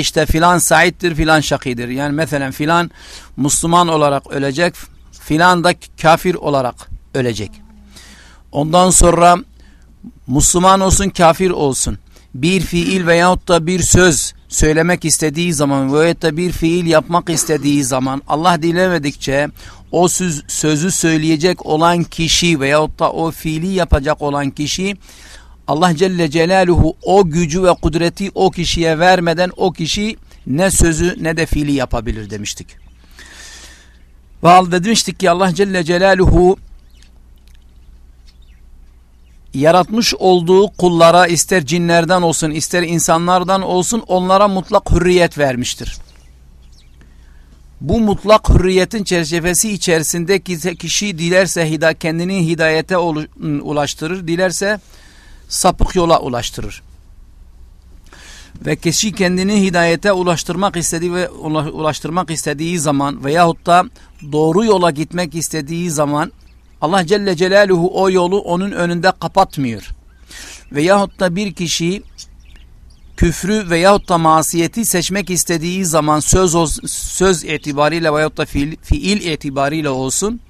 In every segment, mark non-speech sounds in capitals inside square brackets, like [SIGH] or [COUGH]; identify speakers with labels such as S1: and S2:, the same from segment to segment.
S1: işte filan saittir filan şakidir. Yani mesela filan Müslüman olarak ölecek filan da kafir olarak ölecek. Ondan sonra Müslüman olsun kafir olsun bir fiil veyahut da bir söz söylemek istediği zaman veyahut da bir fiil yapmak istediği zaman Allah dilemedikçe o söz, sözü söyleyecek olan kişi veyahut da o fiili yapacak olan kişi Allah Celle Celaluhu o gücü ve kudreti o kişiye vermeden o kişi ne sözü ne de fiili yapabilir demiştik. Ve demiştik ki Allah Celle Celaluhu yaratmış olduğu kullara ister cinlerden olsun ister insanlardan olsun onlara mutlak hürriyet vermiştir. Bu mutlak hürriyetin çerçevesi içerisinde kişi dilerse kendini hidayete ulaştırır, dilerse sapık yola ulaştırır. Ve kişi kendini hidayete ulaştırmak istediği ve ulaştırmak istediği zaman veyahut da doğru yola gitmek istediği zaman Allah Celle Celaluhu o yolu onun önünde kapatmıyor. Veyahut da bir kişi küfrü veyahut da masiyeti seçmek istediği zaman söz söz itibariyle veyahut da fiil, fiil itibariyle olsun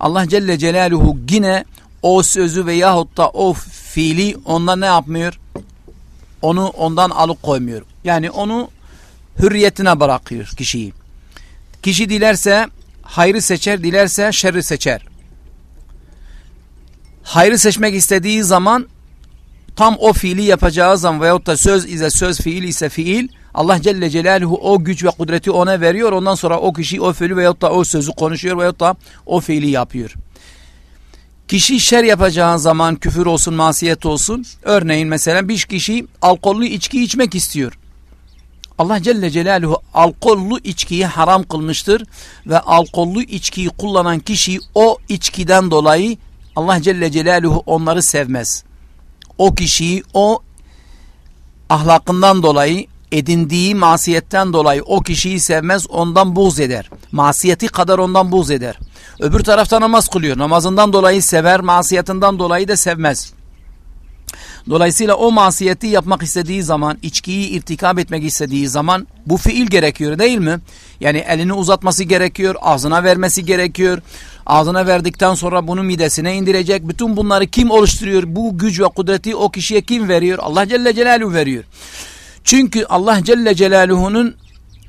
S1: Allah Celle Celaluhu yine o sözü veyahut da o fiili ondan ne yapmıyor? Onu ondan alıp koymuyor. Yani onu hürriyetine bırakıyor kişiyi. Kişi dilerse hayrı seçer, dilerse şerri seçer hayrı seçmek istediği zaman tam o fiili yapacağı zaman veyahut da söz ise söz fiil ise fiil Allah Celle Celaluhu o güç ve kudreti ona veriyor. Ondan sonra o kişi o fiili veyahut da o sözü konuşuyor veyahut da o fiili yapıyor. Kişi şer yapacağı zaman küfür olsun, masiyet olsun. Örneğin mesela bir kişi alkollü içki içmek istiyor. Allah Celle Celaluhu alkollü içkiyi haram kılmıştır ve alkollü içkiyi kullanan kişi o içkiden dolayı Allah Celle Celaluhu onları sevmez. O kişiyi o ahlakından dolayı edindiği masiyetten dolayı o kişiyi sevmez ondan buğz eder. Masiyeti kadar ondan buğz eder. Öbür tarafta namaz kılıyor. Namazından dolayı sever, masiyetinden dolayı da sevmez. Dolayısıyla o masiyeti yapmak istediği zaman, içkiyi irtikap etmek istediği zaman bu fiil gerekiyor değil mi? Yani elini uzatması gerekiyor, ağzına vermesi gerekiyor. Ağzına verdikten sonra bunu midesine indirecek. Bütün bunları kim oluşturuyor? Bu güç ve kudreti o kişiye kim veriyor? Allah Celle Celaluhu veriyor. Çünkü Allah Celle Celaluhu'nun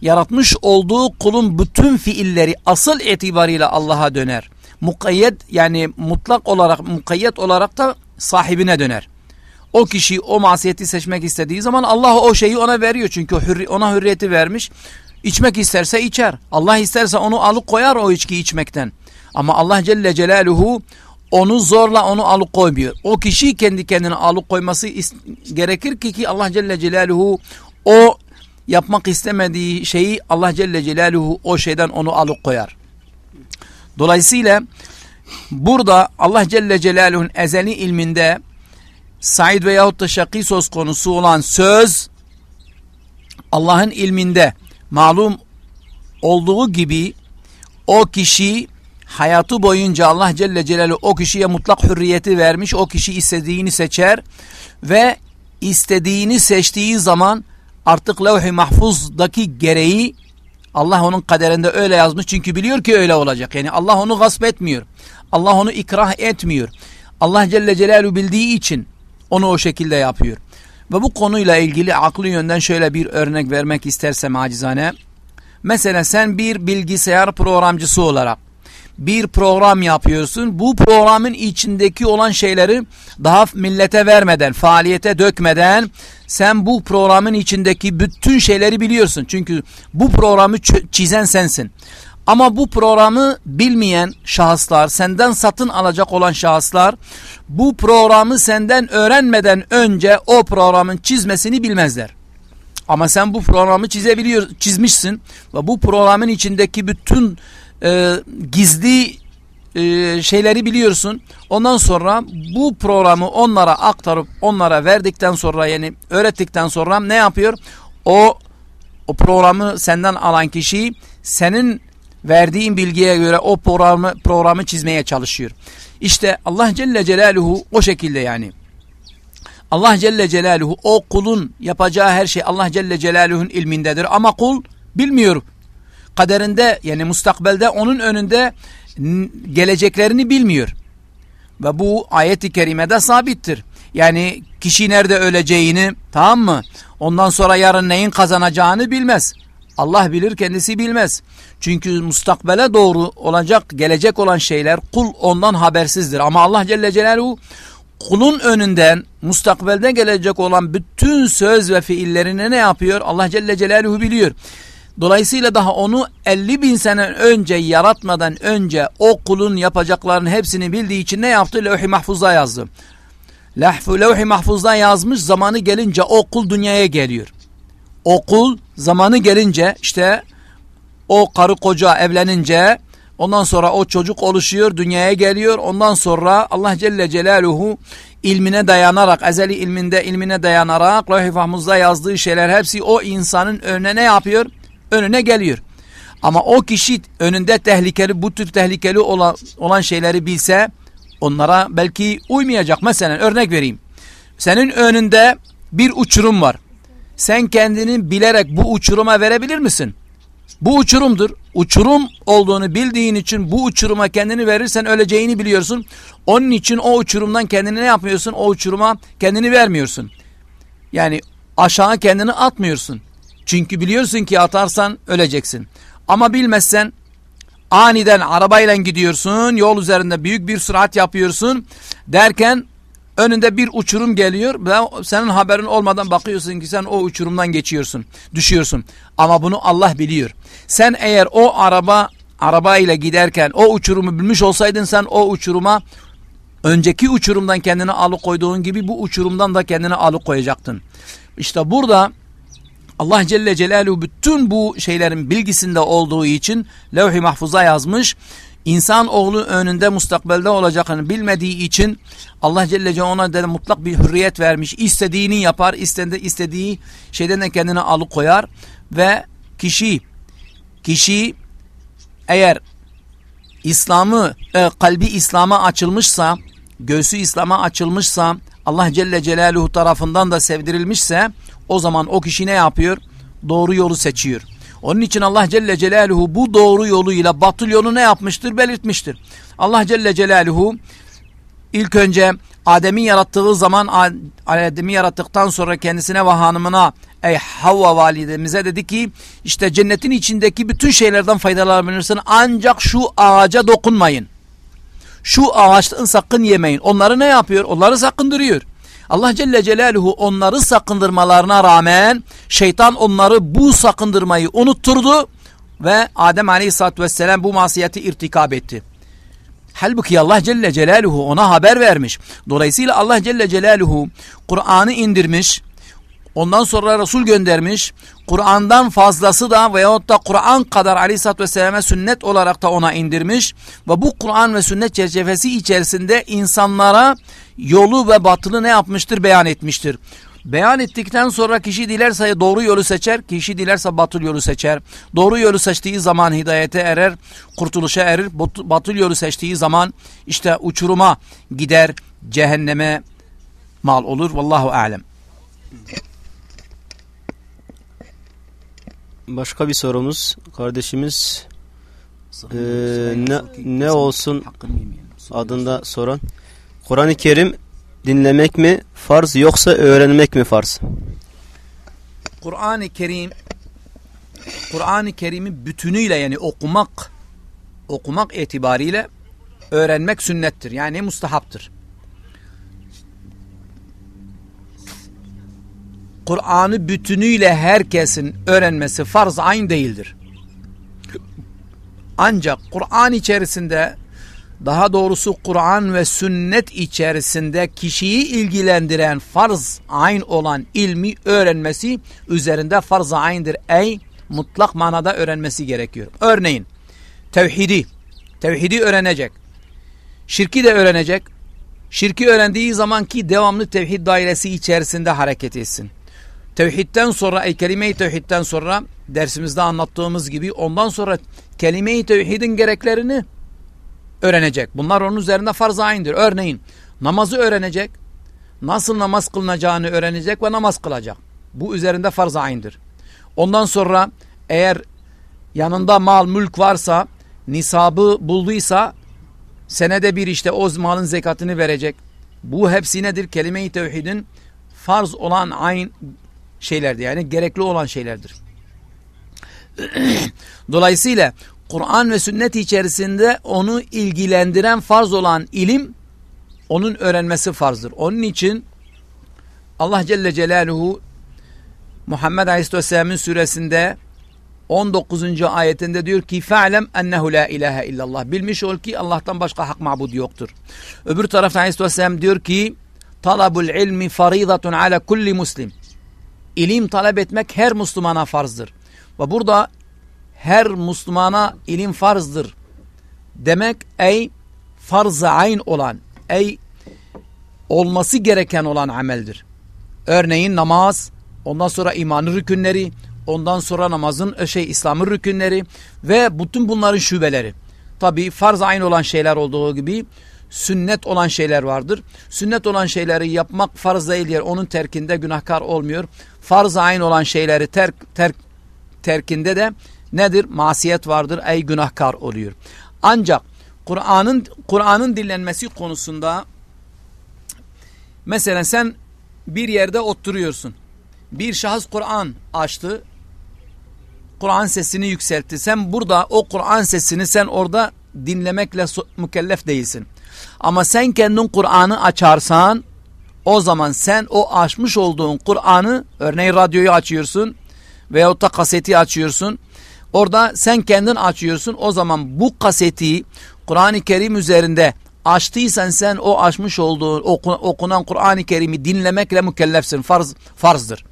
S1: yaratmış olduğu kulun bütün fiilleri asıl itibariyle Allah'a döner. Mukayyet yani mutlak olarak mukayyet olarak da sahibine döner. O kişi o masiyeti seçmek istediği zaman Allah o şeyi ona veriyor. Çünkü ona hürriyeti vermiş. İçmek isterse içer. Allah isterse onu alıp koyar o içki içmekten. Ama Allah Celle Celaluhu onu zorla onu alıp koymuyor. O kişi kendi kendine alıp koyması gerekir ki, ki Allah Celle Celaluhu o yapmak istemediği şeyi Allah Celle Celaluhu o şeyden onu alıp koyar. Dolayısıyla burada Allah Celle Celaluhu'nun ezeli ilminde Said veyahut da şakî söz konusu olan söz Allah'ın ilminde malum olduğu gibi o kişi hayatı boyunca Allah Celle Celaluhu o kişiye mutlak hürriyeti vermiş. O kişi istediğini seçer ve istediğini seçtiği zaman artık levh-i mahfuzdaki gereği Allah onun kaderinde öyle yazmış. Çünkü biliyor ki öyle olacak. Yani Allah onu gasp etmiyor. Allah onu ikrah etmiyor. Allah Celle Celaluhu bildiği için onu o şekilde yapıyor. Ve bu konuyla ilgili aklı yönden şöyle bir örnek vermek istersem acizane. Mesela sen bir bilgisayar programcısı olarak bir program yapıyorsun. Bu programın içindeki olan şeyleri daha millete vermeden, faaliyete dökmeden sen bu programın içindeki bütün şeyleri biliyorsun. Çünkü bu programı çizen sensin. Ama bu programı bilmeyen şahıslar, senden satın alacak olan şahıslar bu programı senden öğrenmeden önce o programın çizmesini bilmezler. Ama sen bu programı çizebiliyor, çizmişsin ve bu programın içindeki bütün e, gizli e, şeyleri biliyorsun. Ondan sonra bu programı onlara aktarıp onlara verdikten sonra yani öğrettikten sonra ne yapıyor? O o programı senden alan kişi senin verdiğin bilgiye göre o programı programı çizmeye çalışıyor. İşte Allah Celle Celaluhu o şekilde yani. Allah Celle Celaluhu o kulun yapacağı her şey Allah Celle Celaluhu'nun ilmindedir. Ama kul bilmiyor. Kaderinde yani mustakbelde onun önünde geleceklerini bilmiyor. Ve bu ayeti kerimede sabittir. Yani kişi nerede öleceğini tamam mı? Ondan sonra yarın neyin kazanacağını bilmez. Allah bilir kendisi bilmez. Çünkü mustakbele doğru olacak gelecek olan şeyler kul ondan habersizdir. Ama Allah Celle Celaluhu kulun önünden mustakbelde gelecek olan bütün söz ve fiillerini ne yapıyor? Allah Celle Celaluhu biliyor. Dolayısıyla daha onu 50 bin sene önce yaratmadan önce o kulun yapacaklarının hepsini bildiği için ne yaptı? Levh-i Mahfuz'a yazdı. Levh-i Mahfuz'da yazmış zamanı gelince o kul dünyaya geliyor. O kul zamanı gelince işte o karı koca evlenince ondan sonra o çocuk oluşuyor dünyaya geliyor ondan sonra Allah Celle Celaluhu ilmine dayanarak ezeli ilminde ilmine dayanarak Levh-i Mahfuz'da yazdığı şeyler hepsi o insanın önüne ne yapıyor? Önüne geliyor. Ama o kişi önünde tehlikeli bu tür tehlikeli olan, olan şeyleri bilse onlara belki uymayacak. Mesela örnek vereyim. Senin önünde bir uçurum var. Sen kendini bilerek bu uçuruma verebilir misin? Bu uçurumdur. Uçurum olduğunu bildiğin için bu uçuruma kendini verirsen öleceğini biliyorsun. Onun için o uçurumdan kendini ne yapmıyorsun? O uçuruma kendini vermiyorsun. Yani aşağı kendini atmıyorsun. Çünkü biliyorsun ki atarsan öleceksin. Ama bilmezsen aniden arabayla gidiyorsun, yol üzerinde büyük bir sürat yapıyorsun derken önünde bir uçurum geliyor ve senin haberin olmadan bakıyorsun ki sen o uçurumdan geçiyorsun, düşüyorsun. Ama bunu Allah biliyor. Sen eğer o araba arabayla giderken o uçurumu bilmiş olsaydın sen o uçuruma önceki uçurumdan kendini alıkoyduğun gibi bu uçurumdan da kendini alıkoyacaktın. İşte burada Allah Celle Celaluhu bütün bu şeylerin bilgisinde olduğu için levh-i mahfuza yazmış. İnsan oğlu önünde mustakbelde olacağını bilmediği için Allah Celle Celaluhu ona de mutlak bir hürriyet vermiş. İstediğini yapar, istedi, istediği şeyden de kendini alıkoyar ve kişi kişi eğer İslam'ı e, kalbi İslam'a açılmışsa, göğsü İslam'a açılmışsa, Allah Celle Celaluhu tarafından da sevdirilmişse o zaman o kişi ne yapıyor? Doğru yolu seçiyor. Onun için Allah Celle Celaluhu bu doğru yoluyla batıl yolu ne yapmıştır? Belirtmiştir. Allah Celle Celaluhu ilk önce Adem'i yarattığı zaman Adem'i yarattıktan sonra kendisine ve hanımına ey Havva validemize dedi ki işte cennetin içindeki bütün şeylerden faydalanabilirsin ancak şu ağaca dokunmayın. Şu ağaçtan sakın yemeyin. Onları ne yapıyor? Onları sakındırıyor. Allah Celle Celaluhu onları sakındırmalarına rağmen şeytan onları bu sakındırmayı unutturdu ve Adem Aleyhisselatü Vesselam bu masiyeti irtikab etti. Halbuki Allah Celle Celaluhu ona haber vermiş. Dolayısıyla Allah Celle Celaluhu Kur'an'ı indirmiş. Ondan sonra Resul göndermiş. Kur'an'dan fazlası da veyahut da Kur'an kadar aleyhissalatü vesselam'a sünnet olarak da ona indirmiş. Ve bu Kur'an ve sünnet çerçevesi içerisinde insanlara yolu ve batılı ne yapmıştır? Beyan etmiştir. Beyan ettikten sonra kişi dilerse doğru yolu seçer, kişi dilerse batıl yolu seçer. Doğru yolu seçtiği zaman hidayete erer, kurtuluşa erir. Batıl yolu seçtiği zaman işte uçuruma gider, cehenneme mal olur. Vallahu alem.
S2: Başka bir sorumuz kardeşimiz e, ne, ne olsun adında soran Kur'an-ı Kerim dinlemek mi farz yoksa öğrenmek mi farz?
S1: Kur'an-ı Kerim Kur'an-ı Kerim'i bütünüyle yani okumak okumak itibariyle öğrenmek sünnettir. Yani mustahaptır. Kur'an'ı bütünüyle herkesin öğrenmesi farz aynı değildir. Ancak Kur'an içerisinde daha doğrusu Kur'an ve sünnet içerisinde kişiyi ilgilendiren farz ayn olan ilmi öğrenmesi üzerinde farz ayndır. Ey mutlak manada öğrenmesi gerekiyor. Örneğin tevhidi, tevhidi öğrenecek. Şirki de öğrenecek. Şirki öğrendiği zaman ki devamlı tevhid dairesi içerisinde hareket etsin. Tevhidden sonra, ey kelime-i tevhidden sonra dersimizde anlattığımız gibi ondan sonra kelime-i tevhidin gereklerini öğrenecek. Bunlar onun üzerinde farz aynıdır. Örneğin namazı öğrenecek. nasıl namaz kılınacağını öğrenecek ve namaz kılacak. Bu üzerinde farz aynıdır. Ondan sonra eğer yanında mal mülk varsa nisabı bulduysa senede bir işte o malın zekatını verecek. Bu hepsi nedir? Kelime-i tevhidin farz olan aynı şeylerdir. Yani gerekli olan şeylerdir. [CLEARS THROAT] Dolayısıyla Kur'an ve sünnet içerisinde onu ilgilendiren farz olan ilim onun öğrenmesi farzdır. Onun için Allah Celle Celaluhu Muhammed Aleyhisselam'ın suresinde 19. ayetinde diyor ki fe'lem ennehu la ilahe illallah. Bilmiş ol ki Allah'tan başka hak mabud yoktur. Öbür tarafta Aleyhisselam diyor ki talabul ilmi faridatun ala kulli muslim. İlim talep etmek her Müslümana farzdır. Ve burada her Müslümana ilim farzdır. Demek ey farz-ı ayn olan, ey olması gereken olan ameldir. Örneğin namaz, ondan sonra imanın rükünleri, ondan sonra namazın e, şey İslam'ın rükünleri ve bütün bunların şubeleri. Tabi farz ayn olan şeyler olduğu gibi sünnet olan şeyler vardır. Sünnet olan şeyleri yapmak farz değil yer. Onun terkinde günahkar olmuyor. Farz ayn olan şeyleri terk, terk, terkinde de nedir? Masiyet vardır. Ey günahkar oluyor. Ancak Kur'an'ın Kur'an'ın dinlenmesi konusunda mesela sen bir yerde oturuyorsun. Bir şahıs Kur'an açtı. Kur'an sesini yükseltti. Sen burada o Kur'an sesini sen orada dinlemekle mükellef değilsin. Ama sen kendin Kur'an'ı açarsan o zaman sen o açmış olduğun Kur'an'ı örneğin radyoyu açıyorsun veyahut da kaseti açıyorsun. Orada sen kendin açıyorsun. O zaman bu kaseti Kur'an-ı Kerim üzerinde açtıysan sen o açmış olduğun okunan Kur'an-ı Kerim'i dinlemekle mükellefsin. Farz, farzdır.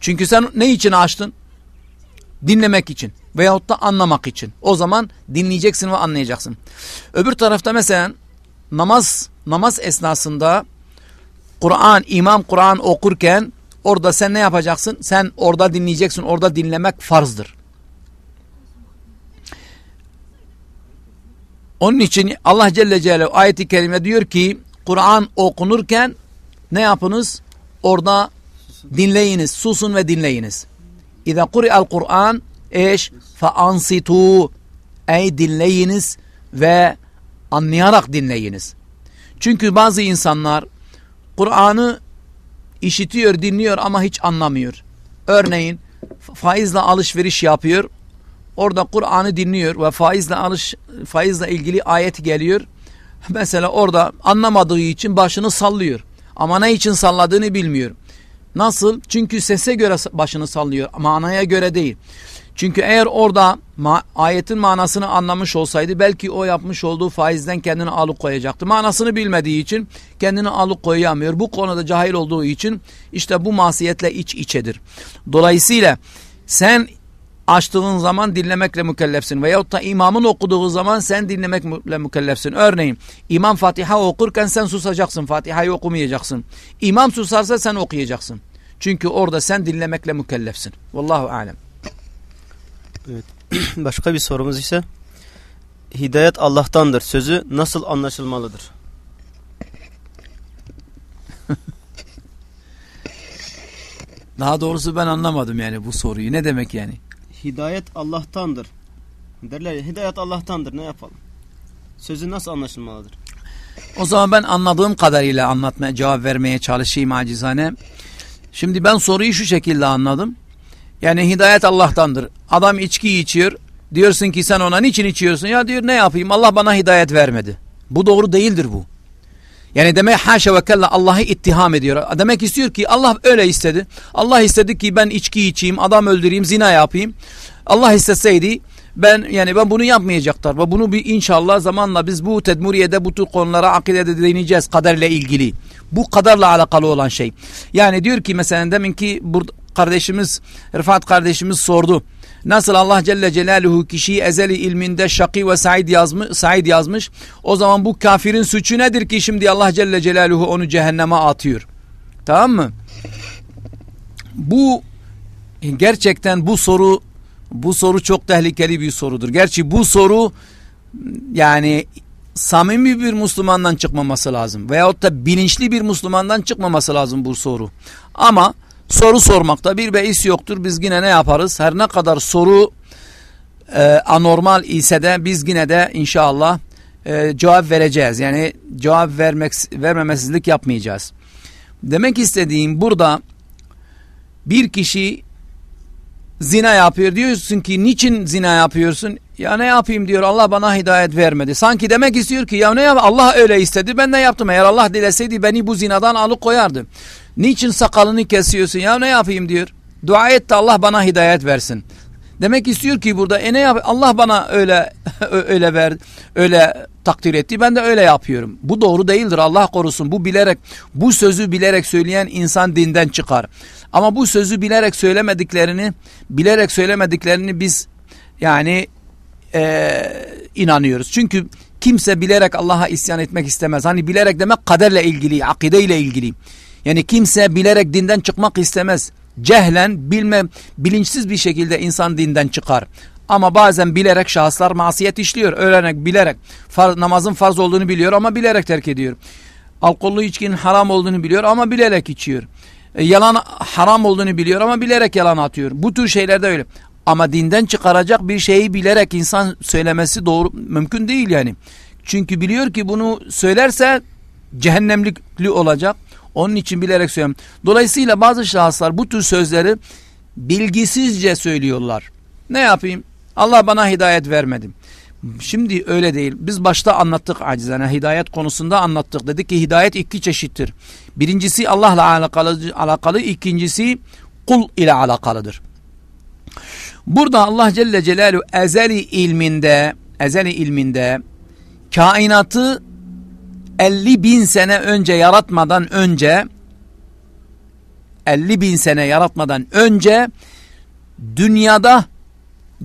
S1: Çünkü sen ne için açtın? Dinlemek için veyahut da anlamak için. O zaman dinleyeceksin ve anlayacaksın. Öbür tarafta mesela namaz namaz esnasında Kur'an, imam Kur'an okurken orada sen ne yapacaksın? Sen orada dinleyeceksin. Orada dinlemek farzdır. Onun için Allah Celle Celaluhu ayeti kerime diyor ki Kur'an okunurken ne yapınız? Orada dinleyiniz, susun ve dinleyiniz. İza kuri'al Kur'an eş fa ansitu ey dinleyiniz ve anlayarak dinleyiniz. Çünkü bazı insanlar Kur'an'ı işitiyor, dinliyor ama hiç anlamıyor. Örneğin faizle alışveriş yapıyor. Orada Kur'an'ı dinliyor ve faizle alış faizle ilgili ayet geliyor. [LAUGHS] Mesela orada anlamadığı için başını sallıyor. Ama ne için salladığını bilmiyor. Nasıl? Çünkü sese göre başını sallıyor. Manaya göre değil. Çünkü eğer orada ma ayetin manasını anlamış olsaydı belki o yapmış olduğu faizden kendini alıkoyacaktı. Manasını bilmediği için kendini alıkoyamıyor. Bu konuda cahil olduğu için işte bu masiyetle iç içedir. Dolayısıyla sen açtığın zaman dinlemekle mükellefsin. Veyahut da imamın okuduğu zaman sen dinlemekle mükellefsin. Örneğin imam Fatiha okurken sen susacaksın. Fatiha'yı okumayacaksın. İmam susarsa sen okuyacaksın. Çünkü orada sen dinlemekle mükellefsin. Vallahu alem.
S2: Evet. [CLEARS THROAT] Başka bir sorumuz ise hidayet Allah'tandır sözü nasıl anlaşılmalıdır? [LAUGHS]
S1: Daha doğrusu ben anlamadım yani bu soruyu. Ne demek yani?
S2: Hidayet Allah'tandır. Derler ya hidayet Allah'tandır ne yapalım? Sözü nasıl anlaşılmalıdır?
S1: O zaman ben anladığım kadarıyla anlatmaya, cevap vermeye çalışayım acizane. Şimdi ben soruyu şu şekilde anladım. Yani hidayet Allah'tandır. Adam içki içiyor. Diyorsun ki sen ona niçin içiyorsun? Ya diyor ne yapayım Allah bana hidayet vermedi. Bu doğru değildir bu. Yani demek haşa ve kella Allah'ı ittiham ediyor. Demek istiyor ki Allah öyle istedi. Allah istedi ki ben içki içeyim, adam öldüreyim, zina yapayım. Allah isteseydi ben yani ben bunu yapmayacaklar. Ve bunu bir inşallah zamanla biz bu tedmuriyede bu tür konulara akidede değineceğiz kaderle ilgili. Bu kadarla alakalı olan şey. Yani diyor ki mesela demin ki kardeşimiz Rıfat kardeşimiz sordu. Nasıl Allah Celle Celaluhu kişiyi ezeli ilminde şaki ve said yazmış, said yazmış. O zaman bu kafirin suçu nedir ki şimdi Allah Celle Celaluhu onu cehenneme atıyor. Tamam mı? Bu gerçekten bu soru bu soru çok tehlikeli bir sorudur. Gerçi bu soru yani samimi bir Müslümandan çıkmaması lazım. Veyahut da bilinçli bir Müslümandan çıkmaması lazım bu soru. Ama soru sormakta bir beis yoktur. Biz yine ne yaparız? Her ne kadar soru e, anormal ise de biz yine de inşallah e, cevap vereceğiz. Yani cevap vermek vermemesizlik yapmayacağız. Demek istediğim burada bir kişi zina yapıyor diyorsun ki niçin zina yapıyorsun? Ya ne yapayım diyor Allah bana hidayet vermedi. Sanki demek istiyor ki ya ne yap Allah öyle istedi ben de yaptım. Eğer Allah dileseydi beni bu zinadan alıkoyardı. Niçin sakalını kesiyorsun ya ne yapayım diyor. Dua et de Allah bana hidayet versin. Demek istiyor ki burada e ne yap Allah bana öyle [LAUGHS] öyle ver öyle takdir etti ben de öyle yapıyorum. Bu doğru değildir Allah korusun. Bu bilerek bu sözü bilerek söyleyen insan dinden çıkar. Ama bu sözü bilerek söylemediklerini bilerek söylemediklerini biz yani e, inanıyoruz. Çünkü kimse bilerek Allah'a isyan etmek istemez. Hani bilerek demek kaderle ilgili, akide ile ilgili. Yani kimse bilerek dinden çıkmak istemez. Cehlen, bilme, bilinçsiz bir şekilde insan dinden çıkar. Ama bazen bilerek şahıslar masiyet işliyor. Öğrenerek, bilerek. Far, namazın farz olduğunu biliyor ama bilerek terk ediyor. Alkollü içkinin haram olduğunu biliyor ama bilerek içiyor. E, yalan haram olduğunu biliyor ama bilerek yalan atıyor. Bu tür şeyler de öyle. Ama dinden çıkaracak bir şeyi bilerek insan söylemesi doğru mümkün değil yani. Çünkü biliyor ki bunu söylerse cehennemlikli olacak. Onun için bilerek söylüyorum. Dolayısıyla bazı şahıslar bu tür sözleri bilgisizce söylüyorlar. Ne yapayım? Allah bana hidayet vermedi. Şimdi öyle değil. Biz başta anlattık acizane hidayet konusunda anlattık. Dedik ki hidayet iki çeşittir. Birincisi Allah'la alakalı, alakalı ikincisi kul ile alakalıdır. Burada Allah Celle Celaluhu ezeli ilminde ezeli ilminde kainatı 50 bin sene önce yaratmadan önce 50 bin sene yaratmadan önce dünyada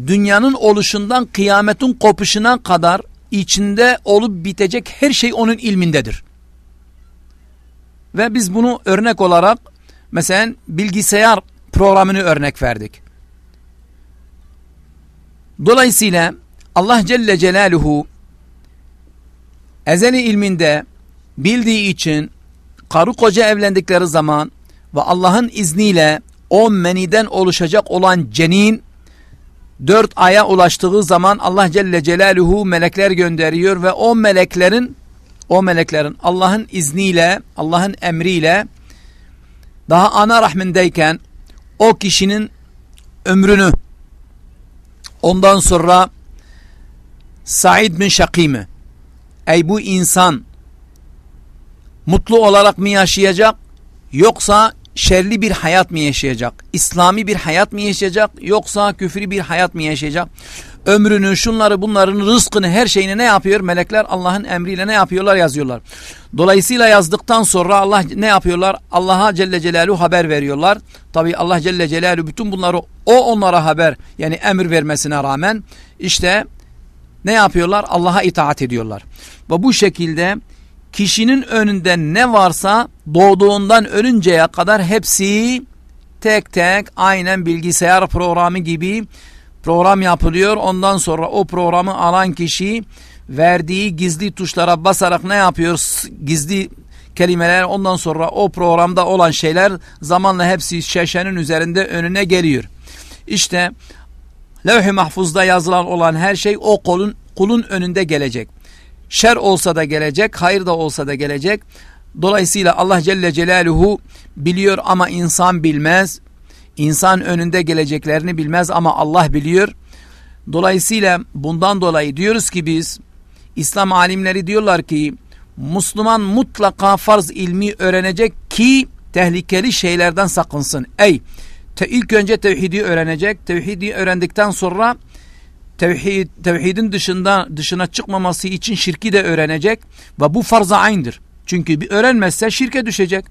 S1: dünyanın oluşundan kıyametin kopuşuna kadar içinde olup bitecek her şey onun ilmindedir. Ve biz bunu örnek olarak mesela bilgisayar programını örnek verdik. Dolayısıyla Allah Celle Celaluhu ezeli ilminde bildiği için karı koca evlendikleri zaman ve Allah'ın izniyle o meniden oluşacak olan cenin dört aya ulaştığı zaman Allah Celle Celaluhu melekler gönderiyor ve o meleklerin o meleklerin Allah'ın izniyle Allah'ın emriyle daha ana rahmindeyken o kişinin ömrünü ondan sonra Said bin Şakim'i ey bu insan mutlu olarak mı yaşayacak yoksa şerli bir hayat mı yaşayacak? İslami bir hayat mı yaşayacak yoksa küfri bir hayat mı yaşayacak? Ömrünü, şunları, bunların rızkını, her şeyini ne yapıyor? Melekler Allah'ın emriyle ne yapıyorlar? Yazıyorlar. Dolayısıyla yazdıktan sonra Allah ne yapıyorlar? Allah'a Celle Celaluhu haber veriyorlar. Tabi Allah Celle Celaluhu bütün bunları o onlara haber yani emir vermesine rağmen işte ne yapıyorlar? Allah'a itaat ediyorlar. Ve bu şekilde kişinin önünde ne varsa doğduğundan ölünceye kadar hepsi tek tek aynen bilgisayar programı gibi program yapılıyor. Ondan sonra o programı alan kişi verdiği gizli tuşlara basarak ne yapıyor? Gizli kelimeler ondan sonra o programda olan şeyler zamanla hepsi şeşenin üzerinde önüne geliyor. İşte levh-i mahfuzda yazılan olan her şey o kolun, kulun önünde gelecek. Şer olsa da gelecek, hayır da olsa da gelecek. Dolayısıyla Allah Celle Celaluhu biliyor ama insan bilmez. İnsan önünde geleceklerini bilmez ama Allah biliyor. Dolayısıyla bundan dolayı diyoruz ki biz İslam alimleri diyorlar ki Müslüman mutlaka farz ilmi öğrenecek ki tehlikeli şeylerden sakınsın. Ey te, ilk önce tevhidi öğrenecek. Tevhidi öğrendikten sonra tevhid, tevhidin dışında dışına çıkmaması için şirki de öğrenecek ve bu farz aynıdır. Çünkü bir öğrenmezse şirke düşecek.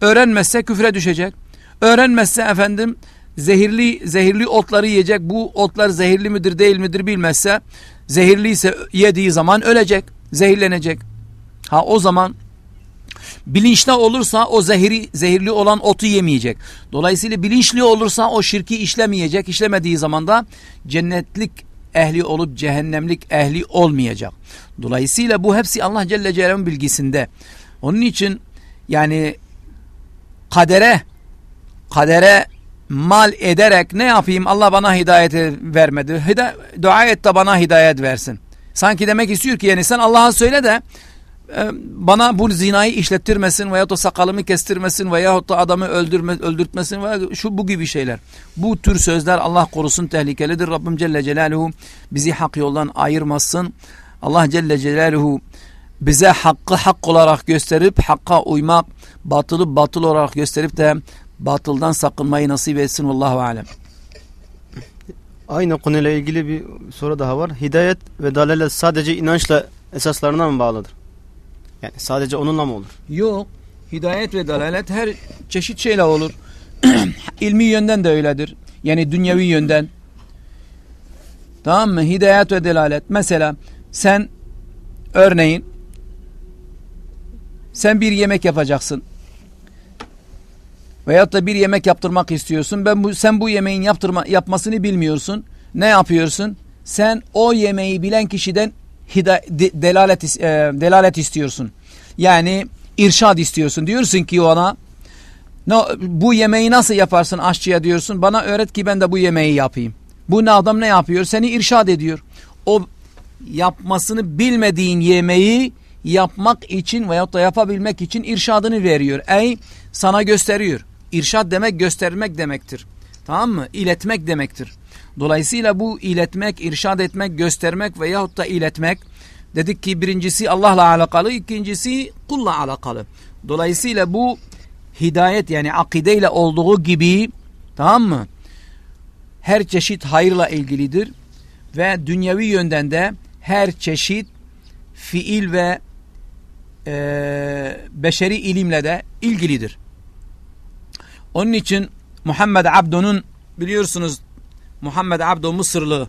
S1: Öğrenmezse küfre düşecek. Öğrenmezse efendim zehirli zehirli otları yiyecek. Bu otlar zehirli midir değil midir bilmezse zehirliyse yediği zaman ölecek, zehirlenecek. Ha o zaman bilinçli olursa o zehiri zehirli olan otu yemeyecek. Dolayısıyla bilinçli olursa o şirki işlemeyecek. İşlemediği zaman da cennetlik ehli olup cehennemlik ehli olmayacak. Dolayısıyla bu hepsi Allah Celle Celaluhu'nun bilgisinde. Onun için yani kadere kadere mal ederek ne yapayım Allah bana hidayet vermedi. Hida dua et de bana hidayet versin. Sanki demek istiyor ki yani sen Allah'a söyle de e, bana bu zinayı işlettirmesin veya da sakalımı kestirmesin veya da adamı öldürme, öldürtmesin veya şu bu gibi şeyler. Bu tür sözler Allah korusun tehlikelidir. Rabbim Celle Celaluhu bizi hak yoldan ayırmasın. Allah Celle Celaluhu bize hakkı hak olarak gösterip hakka uymak, batılı batıl olarak gösterip de batıldan sakınmayı nasip etsin. Vallahu alem.
S2: Aynı konuyla ilgili bir soru daha var. Hidayet ve dalalet sadece inançla esaslarına mı bağlıdır? Yani sadece onunla mı olur?
S1: Yok. Hidayet ve dalalet her çeşit şeyle olur. [CLEARS THROAT] İlmi yönden de öyledir. Yani dünyevi yönden. Tamam mı? Hidayet ve delalet. Mesela sen örneğin sen bir yemek yapacaksın. Veyahut da bir yemek yaptırmak istiyorsun. Ben bu sen bu yemeğin yaptırma yapmasını bilmiyorsun. Ne yapıyorsun? Sen o yemeği bilen kişiden hida, de, delalet e, delalet istiyorsun. Yani irşad istiyorsun. Diyorsun ki ona no, bu yemeği nasıl yaparsın aşçıya diyorsun. Bana öğret ki ben de bu yemeği yapayım. Bu ne adam ne yapıyor? Seni irşad ediyor. O yapmasını bilmediğin yemeği yapmak için veyahut da yapabilmek için irşadını veriyor. Ey sana gösteriyor. İrşad demek göstermek demektir. Tamam mı? İletmek demektir. Dolayısıyla bu iletmek, irşad etmek, göstermek veyahut da iletmek dedik ki birincisi Allah'la alakalı, ikincisi kulla alakalı. Dolayısıyla bu hidayet yani akideyle olduğu gibi tamam mı? Her çeşit hayırla ilgilidir ve dünyevi yönden de her çeşit fiil ve e, beşeri ilimle de ilgilidir. Onun için Muhammed Abdo'nun biliyorsunuz Muhammed Abdo Mısırlı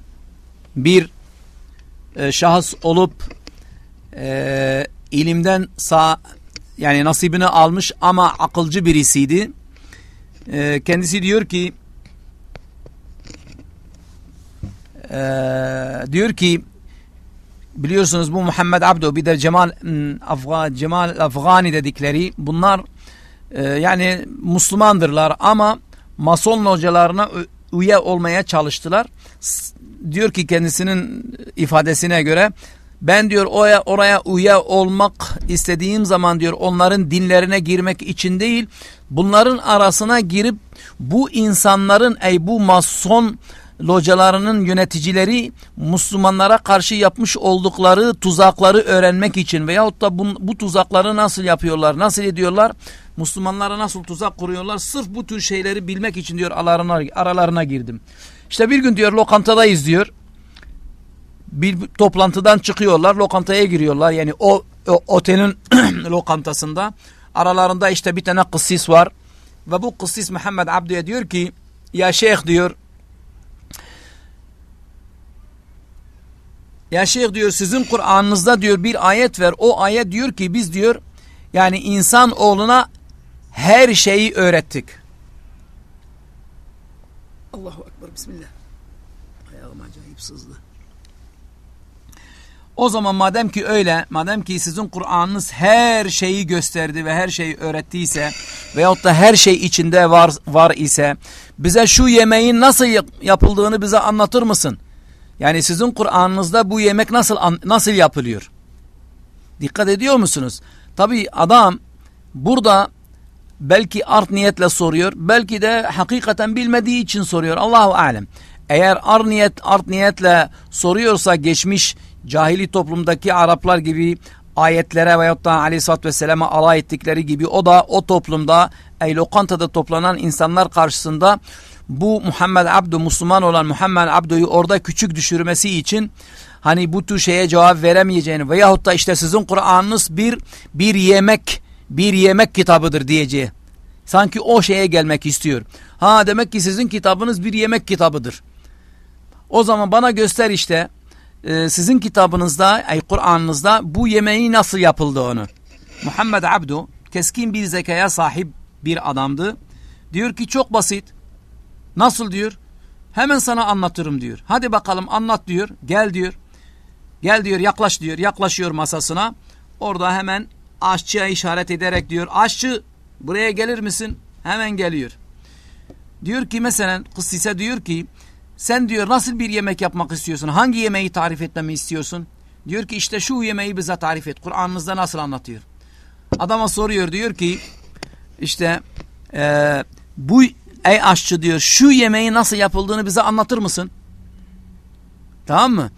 S1: bir e, şahıs olup e, ilimden sağ yani nasibini almış ama akılcı birisiydi. E, kendisi diyor ki e, diyor ki biliyorsunuz bu Muhammed Abdo bir de Cemal Afga, Cemal Afgani dedikleri bunlar e, yani Müslümandırlar ama Mason hocalarına üye olmaya çalıştılar. Diyor ki kendisinin ifadesine göre ben diyor oraya, oraya üye olmak istediğim zaman diyor onların dinlerine girmek için değil bunların arasına girip bu insanların ey bu mason localarının yöneticileri Müslümanlara karşı yapmış oldukları tuzakları öğrenmek için veyahut da bu, bu tuzakları nasıl yapıyorlar, nasıl ediyorlar, Müslümanlara nasıl tuzak kuruyorlar, sırf bu tür şeyleri bilmek için diyor aralarına, aralarına girdim. İşte bir gün diyor lokantadayız diyor, bir toplantıdan çıkıyorlar, lokantaya giriyorlar. Yani o, o otelin [CLEARS THROAT] lokantasında. Aralarında işte bir tane kıssis var. Ve bu kıssis Muhammed Abdü'ye diyor ki ya şeyh diyor. Ya şeyh diyor sizin Kur'an'ınızda diyor bir ayet ver. O ayet diyor ki biz diyor yani insan oğluna her şeyi öğrettik. Allahu Ekber Bismillah. Ayağım acayip sızdı. O zaman madem ki öyle, madem ki sizin Kur'an'ınız her şeyi gösterdi ve her şeyi öğrettiyse veyahut da her şey içinde var, var ise bize şu yemeğin nasıl yapıldığını bize anlatır mısın? Yani sizin Kur'an'ınızda bu yemek nasıl nasıl yapılıyor? Dikkat ediyor musunuz? Tabi adam burada belki art niyetle soruyor. Belki de hakikaten bilmediği için soruyor. Allahu alem. Eğer art niyet art niyetle soruyorsa geçmiş cahili toplumdaki Araplar gibi ayetlere veyahut da aleyhissalatü vesselam'a alay ettikleri gibi o da o toplumda ey lokantada toplanan insanlar karşısında bu Muhammed Abdu Müslüman olan Muhammed Abdu'yu orada küçük düşürmesi için hani bu tür şeye cevap veremeyeceğini veyahut da işte sizin Kur'an'ınız bir bir yemek bir yemek kitabıdır diyeceği. Sanki o şeye gelmek istiyor. Ha demek ki sizin kitabınız bir yemek kitabıdır. O zaman bana göster işte e, sizin kitabınızda, ay Kur'an'ınızda bu yemeği nasıl yapıldı onu. Muhammed Abdu keskin bir zekaya sahip bir adamdı. Diyor ki çok basit. Nasıl diyor? Hemen sana anlatırım diyor. Hadi bakalım anlat diyor. Gel diyor. Gel diyor yaklaş diyor. Yaklaşıyor masasına. Orada hemen aşçıya işaret ederek diyor. Aşçı buraya gelir misin? Hemen geliyor. Diyor ki mesela kıssise diyor ki sen diyor nasıl bir yemek yapmak istiyorsun? Hangi yemeği tarif etmemi istiyorsun? Diyor ki işte şu yemeği bize tarif et. Kur'an'ımızda nasıl anlatıyor? Adama soruyor diyor ki işte e, bu ey aşçı diyor şu yemeği nasıl yapıldığını bize anlatır mısın? Tamam mı?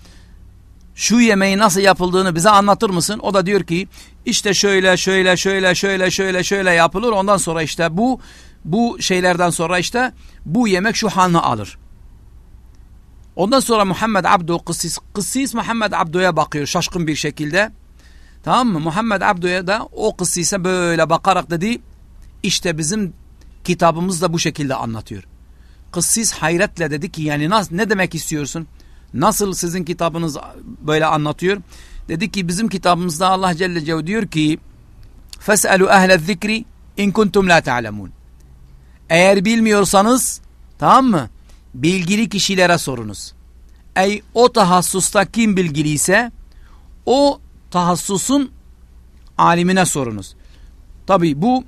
S1: Şu yemeği nasıl yapıldığını bize anlatır mısın? O da diyor ki işte şöyle şöyle şöyle şöyle şöyle şöyle yapılır. Ondan sonra işte bu bu şeylerden sonra işte bu yemek şu hanı alır. Ondan sonra Muhammed Abdu Kıssis, Kıssis Muhammed Abdu'ya bakıyor şaşkın bir şekilde. Tamam mı? Muhammed Abdu'ya da o Kıssis'e böyle bakarak dedi işte bizim kitabımız da bu şekilde anlatıyor. Kıssis hayretle dedi ki yani nasıl, ne demek istiyorsun? Nasıl sizin kitabınız böyle anlatıyor? Dedi ki bizim kitabımızda Allah Celle Celle diyor ki فَاسْأَلُوا اَهْلَ الذِّكْرِ اِنْ كُنْتُمْ لَا تَعْلَمُونَ Eğer bilmiyorsanız tamam mı? Bilgili kişilere sorunuz. Ey o tahassusta kim bilgiliyse o tahassusun alimine sorunuz. Tabi bu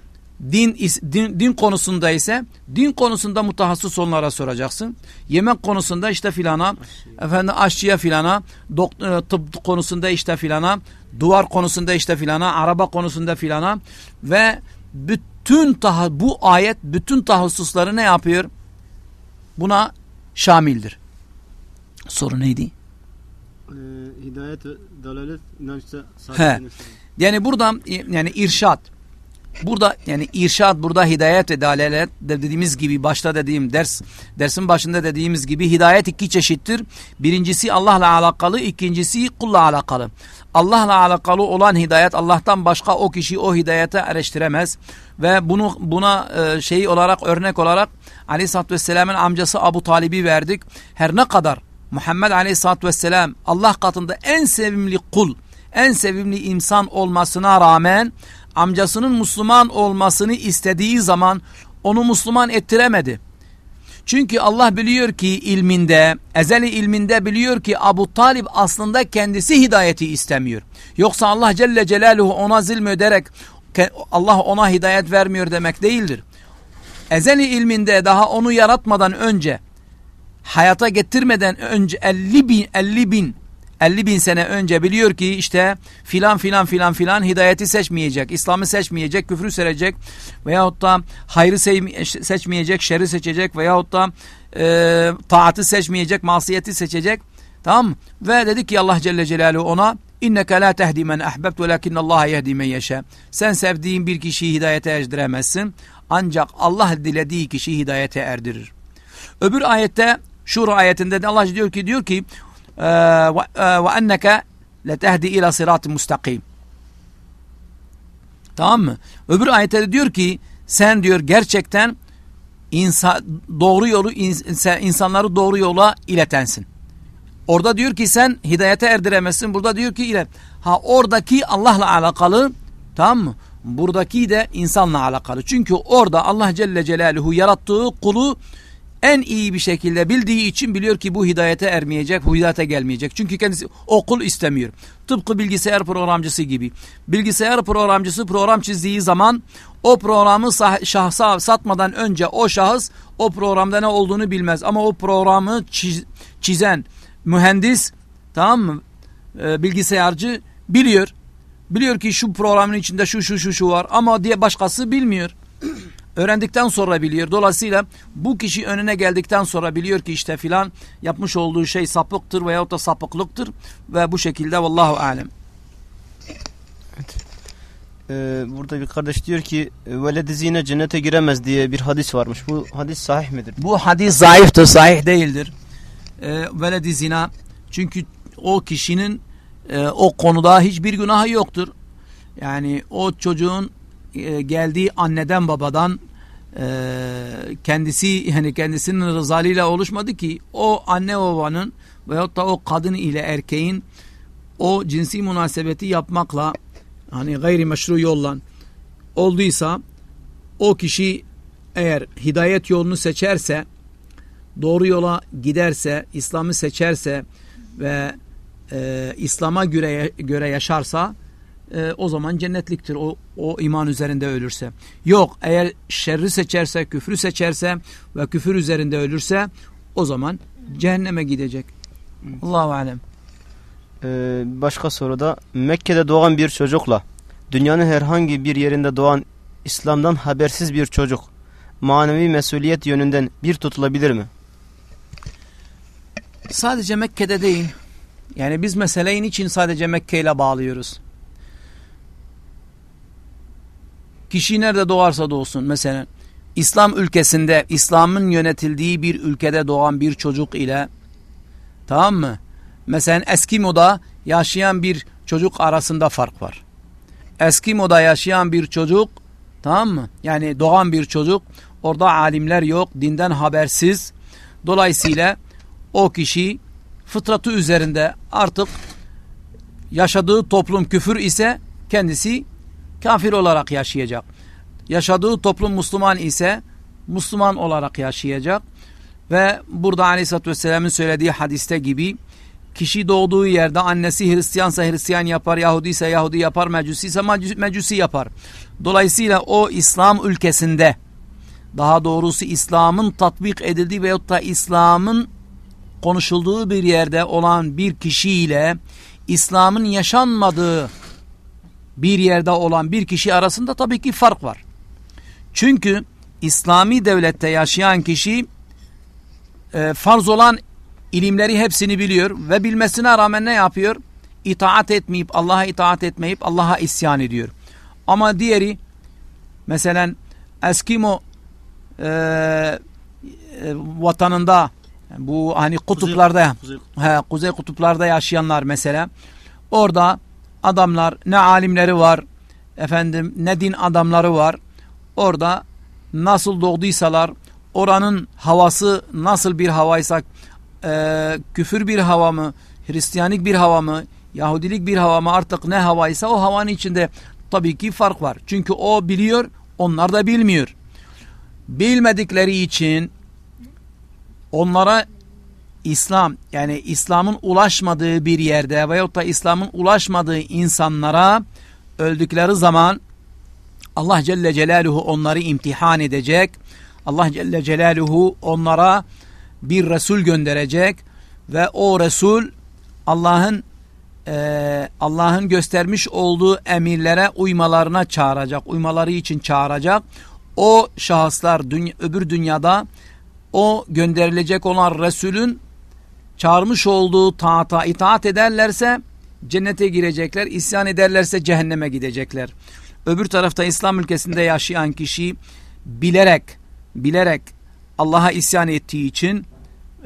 S1: din, din, din konusunda ise din konusunda mutahassıs onlara soracaksın. Yemek konusunda işte filana, efendim aşçıya filana, e, tıp konusunda işte filana, duvar konusunda işte filana, araba konusunda filana ve bütün taha, bu ayet bütün tahassusları ne yapıyor? Buna şamildir. Soru neydi?
S2: Ee, hidayet ve dalalet inançta
S1: He. Yani burada yani irşat Burada yani irşad burada hidayet ve dalalet dediğimiz gibi başta dediğim ders dersin başında dediğimiz gibi hidayet iki çeşittir. Birincisi Allah'la alakalı, ikincisi kulla alakalı. Allah'la alakalı olan hidayet Allah'tan başka o kişi o hidayete eriştiremez ve bunu buna e, şey olarak örnek olarak Aleyhisselatü Vesselam'ın amcası Abu Talib'i verdik. Her ne kadar Muhammed Aleyhisselatü Vesselam Allah katında en sevimli kul, en sevimli insan olmasına rağmen amcasının Müslüman olmasını istediği zaman onu Müslüman ettiremedi. Çünkü Allah biliyor ki ilminde, ezeli ilminde biliyor ki Abu Talib aslında kendisi hidayeti istemiyor. Yoksa Allah Celle Celaluhu ona zulmederek Allah ona hidayet vermiyor demek değildir. Ezeli ilminde daha onu yaratmadan önce hayata getirmeden önce 50 bin, 50 bin 50 bin sene önce biliyor ki işte filan filan filan filan hidayeti seçmeyecek, İslam'ı seçmeyecek, küfrü seçecek veyahut da hayrı seçmeyecek, şerri seçecek veyahut da e, taatı seçmeyecek, masiyeti seçecek. Tamam Ve dedi ki Allah Celle Celaluhu ona İnneke la tehdi men ahbebt velakinnallaha yehdi men yeşe. Sen sevdiğin bir kişiyi hidayete erdiremezsin. Ancak Allah dilediği kişiyi hidayete erdirir. Öbür ayette Şura ayetinde de Allah diyor ki diyor ki ve enneke letehdi ila sırat-ı mustakim. Tamam mı? Öbür ayette diyor ki sen diyor gerçekten insan, doğru yolu insanları doğru yola iletensin. Orada diyor ki sen hidayete erdiremezsin. Burada diyor ki ilet. Ha oradaki Allah'la alakalı tamam mı? Buradaki de insanla alakalı. Çünkü orada Allah Celle Celaluhu yarattığı kulu en iyi bir şekilde bildiği için biliyor ki bu hidayete ermeyecek, bu hidayete gelmeyecek. Çünkü kendisi okul istemiyor. Tıpkı bilgisayar programcısı gibi. Bilgisayar programcısı program çizdiği zaman o programı şahsa satmadan önce o şahıs o programda ne olduğunu bilmez. Ama o programı çiz, çizen mühendis tamam mı ee, bilgisayarcı biliyor. Biliyor ki şu programın içinde şu şu şu şu var ama diye başkası bilmiyor. Öğrendikten sonra biliyor. Dolayısıyla bu kişi önüne geldikten sonra biliyor ki işte filan yapmış olduğu şey sapıktır veyahut da sapıklıktır ve bu şekilde vallahu alem.
S2: Evet. Ee, burada bir kardeş diyor ki veledi zine cennete giremez diye bir hadis varmış. Bu hadis sahih midir?
S1: Bu hadis zayıftır, sahih değildir. Ee, veledi zina çünkü o kişinin e, o konuda hiçbir günahı yoktur. Yani o çocuğun e, geldiği anneden babadan e, kendisi yani kendisinin rızalıyla oluşmadı ki o anne babanın veyahut da o kadın ile erkeğin o cinsi münasebeti yapmakla hani gayri meşru yolla olduysa o kişi eğer hidayet yolunu seçerse doğru yola giderse, İslam'ı seçerse ve e, İslam'a göre göre yaşarsa e, o zaman cennetliktir. O, o iman üzerinde ölürse. Yok eğer şerri seçerse, küfrü seçerse ve küfür üzerinde ölürse o zaman cehenneme gidecek. Allahu alem.
S2: Ee, başka soruda Mekke'de doğan bir çocukla dünyanın herhangi bir yerinde doğan İslam'dan habersiz bir çocuk manevi mesuliyet yönünden bir tutulabilir mi?
S1: Sadece Mekke'de değil. Yani biz meseleyi için sadece Mekke ile bağlıyoruz. Kişi nerede doğarsa doğsun mesela İslam ülkesinde İslam'ın yönetildiği bir ülkede doğan bir çocuk ile tamam mı? Mesela Eskimo'da yaşayan bir çocuk arasında fark var. Eskimo'da yaşayan bir çocuk tamam mı? Yani doğan bir çocuk orada alimler yok dinden habersiz. Dolayısıyla o kişi fıtratı üzerinde artık yaşadığı toplum küfür ise kendisi kafir olarak yaşayacak. Yaşadığı toplum Müslüman ise Müslüman olarak yaşayacak. Ve burada Aleyhisselatü Vesselam'ın söylediği hadiste gibi kişi doğduğu yerde annesi Hristiyansa Hristiyan yapar, Yahudi ise Yahudi yapar, Mecusi ise Mecusi yapar. Dolayısıyla o İslam ülkesinde daha doğrusu İslam'ın tatbik edildiği veyahut da İslam'ın konuşulduğu bir yerde olan bir kişiyle İslam'ın yaşanmadığı bir yerde olan bir kişi arasında tabii ki fark var. Çünkü İslami devlette yaşayan kişi e, farz olan ilimleri hepsini biliyor ve bilmesine rağmen ne yapıyor? İtaat etmeyip Allah'a itaat etmeyip Allah'a isyan ediyor. Ama diğeri mesela Eskimo e, e, vatanında bu hani kutuplarda kuzey, kuzey. He, kuzey kutuplarda yaşayanlar mesela orada adamlar ne alimleri var efendim ne din adamları var orada nasıl doğduysalar oranın havası nasıl bir havaysa e, küfür bir hava mı Hristiyanik bir hava mı Yahudilik bir hava mı artık ne havaysa o havanın içinde tabii ki fark var. Çünkü o biliyor onlar da bilmiyor. Bilmedikleri için onlara İslam yani İslam'ın ulaşmadığı bir yerde veyahut da İslam'ın ulaşmadığı insanlara öldükleri zaman Allah Celle Celaluhu onları imtihan edecek. Allah Celle Celaluhu onlara bir Resul gönderecek ve o Resul Allah'ın e, Allah'ın göstermiş olduğu emirlere uymalarına çağıracak, uymaları için çağıracak. O şahıslar öbür dünyada o gönderilecek olan Resulün çağırmış olduğu taata itaat ederlerse cennete girecekler, isyan ederlerse cehenneme gidecekler. Öbür tarafta İslam ülkesinde yaşayan kişi bilerek bilerek Allah'a isyan ettiği için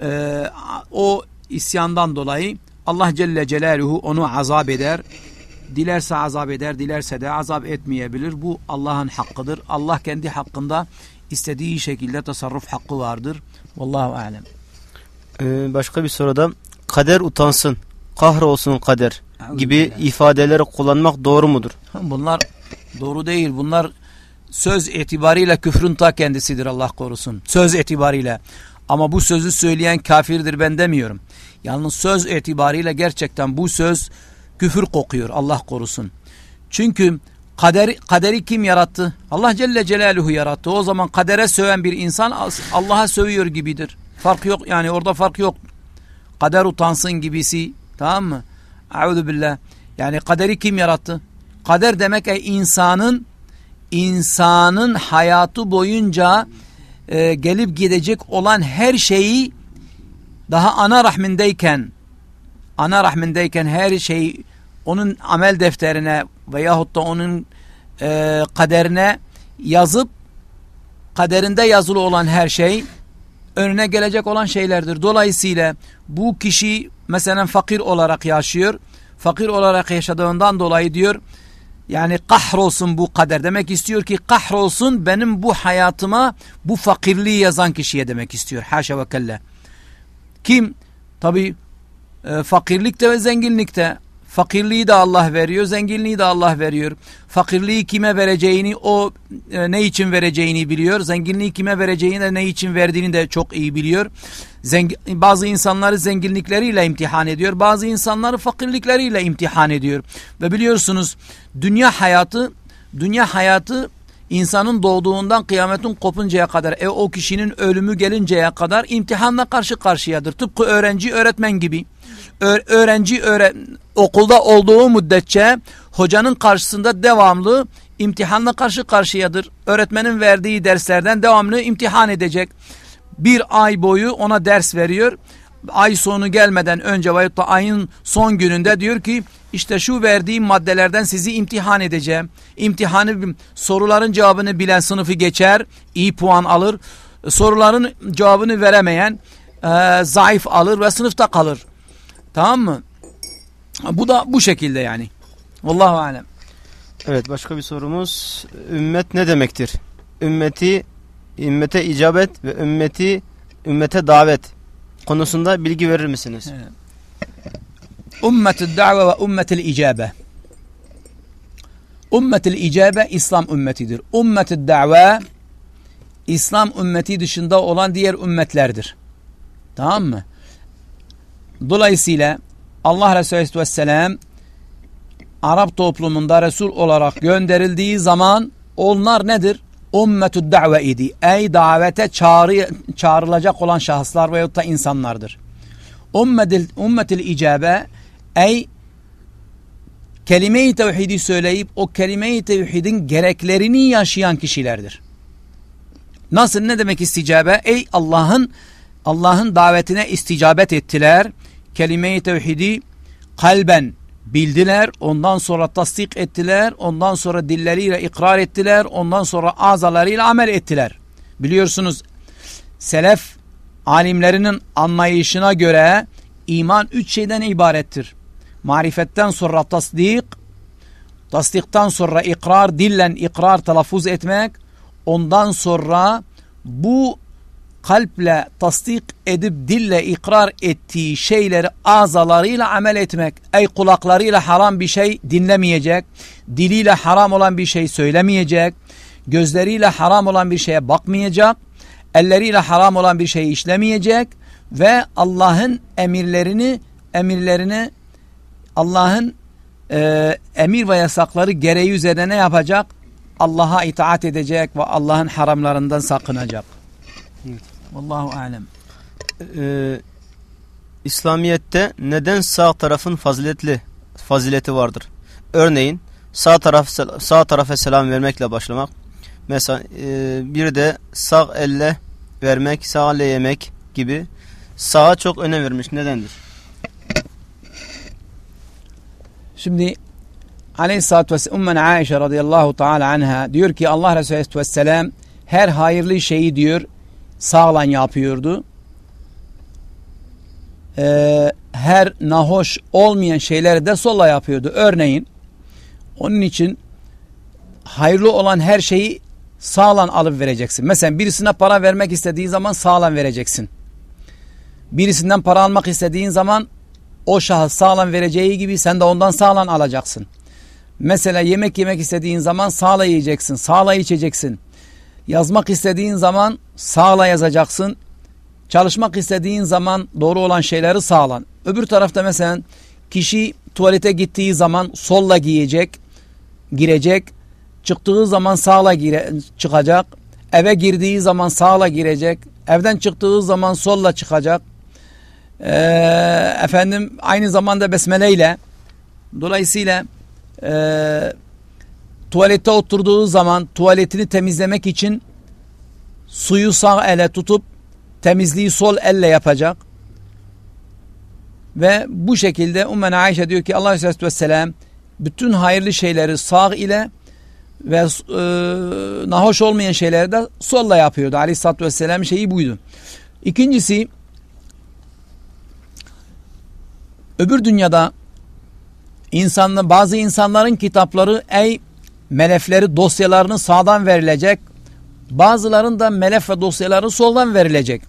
S1: e, o isyandan dolayı Allah Celle Celaluhu onu azap eder. Dilerse azap eder, dilerse de azap etmeyebilir. Bu Allah'ın hakkıdır. Allah kendi hakkında istediği şekilde tasarruf hakkı vardır. Vallahu alem.
S2: Ee, başka bir soruda kader utansın, kahrolsun kader gibi ifadeleri kullanmak doğru mudur?
S1: Bunlar doğru değil. Bunlar söz itibariyle küfrün ta kendisidir Allah korusun. Söz itibariyle. Ama bu sözü söyleyen kafirdir ben demiyorum. Yalnız söz itibariyle gerçekten bu söz küfür kokuyor Allah korusun. Çünkü kader, kaderi kim yarattı? Allah Celle Celaluhu yarattı. O zaman kadere söven bir insan Allah'a sövüyor gibidir. Fark yok yani orada fark yok. Kader utansın gibisi tamam mı? Euzu billah. Yani kaderi kim yarattı? Kader demek e insanın insanın hayatı boyunca e, gelip gidecek olan her şeyi daha ana rahmindeyken ana rahmindeyken her şey onun amel defterine veyahut da onun e, kaderine yazıp kaderinde yazılı olan her şey önüne gelecek olan şeylerdir. Dolayısıyla bu kişi mesela fakir olarak yaşıyor. Fakir olarak yaşadığından dolayı diyor yani kahrolsun bu kader demek istiyor ki kahrolsun benim bu hayatıma bu fakirliği yazan kişiye demek istiyor. Haşa ve kelle. Kim? Tabi e, fakirlikte ve zenginlikte Fakirliği de Allah veriyor, zenginliği de Allah veriyor. Fakirliği kime vereceğini, o e, ne için vereceğini biliyor. Zenginliği kime vereceğini de ne için verdiğini de çok iyi biliyor. Zengin, bazı insanları zenginlikleriyle imtihan ediyor. Bazı insanları fakirlikleriyle imtihan ediyor. Ve biliyorsunuz dünya hayatı, dünya hayatı insanın doğduğundan kıyametin kopuncaya kadar, e, o kişinin ölümü gelinceye kadar imtihanla karşı karşıyadır. Tıpkı öğrenci öğretmen gibi. Öğrenci öğre okulda olduğu müddetçe hocanın karşısında devamlı imtihanla karşı karşıyadır. Öğretmenin verdiği derslerden devamlı imtihan edecek. Bir ay boyu ona ders veriyor. Ay sonu gelmeden önce veyahut da ayın son gününde diyor ki işte şu verdiğim maddelerden sizi imtihan edeceğim. İmtihanı soruların cevabını bilen sınıfı geçer, iyi puan alır. Soruların cevabını veremeyen e, zayıf alır ve sınıfta kalır. Tamam mı? Bu da bu şekilde yani. Vallahu alem.
S2: Evet başka bir sorumuz. Ümmet ne demektir? Ümmeti, ümmete icabet ve ümmeti, ümmete davet konusunda bilgi verir misiniz? Evet.
S1: Ümmetü da've ve ümmetil icabe. Ümmetil icabe İslam ümmetidir. Ümmetü da've İslam ümmeti dışında olan diğer ümmetlerdir. Tamam mı? Dolayısıyla Allah Resulü Aleyhisselam Arap toplumunda Resul olarak gönderildiği zaman onlar nedir? Ümmetü da've idi. Ey davete çağrı, çağrılacak olan şahıslar veyahut da insanlardır. Ümmetil, ümmetil icabe ey kelime-i tevhidi söyleyip o kelime-i tevhidin gereklerini yaşayan kişilerdir. Nasıl ne demek isticabe? Ey Allah'ın Allah'ın davetine isticabet ettiler. Kelime-i tevhidi kalben bildiler. Ondan sonra tasdik ettiler. Ondan sonra dilleriyle ikrar ettiler. Ondan sonra azalarıyla amel ettiler. Biliyorsunuz selef alimlerinin anlayışına göre iman üç şeyden ibarettir. Marifetten sonra tasdik, tasdikten sonra ikrar, dillen ikrar telaffuz etmek, ondan sonra bu kalple tasdik edip dille ikrar ettiği şeyleri azalarıyla amel etmek. Ey kulaklarıyla haram bir şey dinlemeyecek, diliyle haram olan bir şey söylemeyecek, gözleriyle haram olan bir şeye bakmayacak, elleriyle haram olan bir şey işlemeyecek ve Allah'ın emirlerini emirlerini Allah'ın e, emir ve yasakları gereği üzerine ne yapacak? Allah'a itaat edecek ve Allah'ın haramlarından sakınacak. Evet. Vallahu alem.
S2: Ee, İslamiyet'te neden sağ tarafın faziletli fazileti vardır? Örneğin sağ taraf sağ tarafa selam vermekle başlamak. Mesela e, bir de sağ elle vermek, sağ elle yemek gibi sağa çok önem vermiş. Nedendir?
S1: Şimdi Aleyhisselatü Vesselam Ummen Aişe radıyallahu teala anha diyor ki Allah Resulü Aleyhisselam her hayırlı şeyi diyor sağlan yapıyordu. Ee, her nahoş olmayan şeyleri de solla yapıyordu. Örneğin onun için hayırlı olan her şeyi sağlan alıp vereceksin. Mesela birisine para vermek istediğin zaman sağlan vereceksin. Birisinden para almak istediğin zaman o şahıs sağlan vereceği gibi sen de ondan sağlan alacaksın. Mesela yemek yemek istediğin zaman sağla yiyeceksin, sağla içeceksin. Yazmak istediğin zaman sağla yazacaksın. Çalışmak istediğin zaman doğru olan şeyleri sağlan. Öbür tarafta mesela kişi tuvalete gittiği zaman solla giyecek, girecek. Çıktığı zaman sağla gire, çıkacak. Eve girdiği zaman sağla girecek. Evden çıktığı zaman solla çıkacak. Ee, efendim aynı zamanda besmele ile dolayısıyla e, tuvalette oturduğu zaman tuvaletini temizlemek için suyu sağ ele tutup temizliği sol elle yapacak. Ve bu şekilde Ummen Ayşe diyor ki Allah Aleyhisselatü Vesselam bütün hayırlı şeyleri sağ ile ve e, nahoş olmayan şeyleri de solla yapıyordu. Aleyhisselatü Vesselam şeyi buydu. İkincisi öbür dünyada insanlı, bazı insanların kitapları ey melefleri dosyalarını sağdan verilecek. Bazıların da melef ve dosyaları soldan verilecek.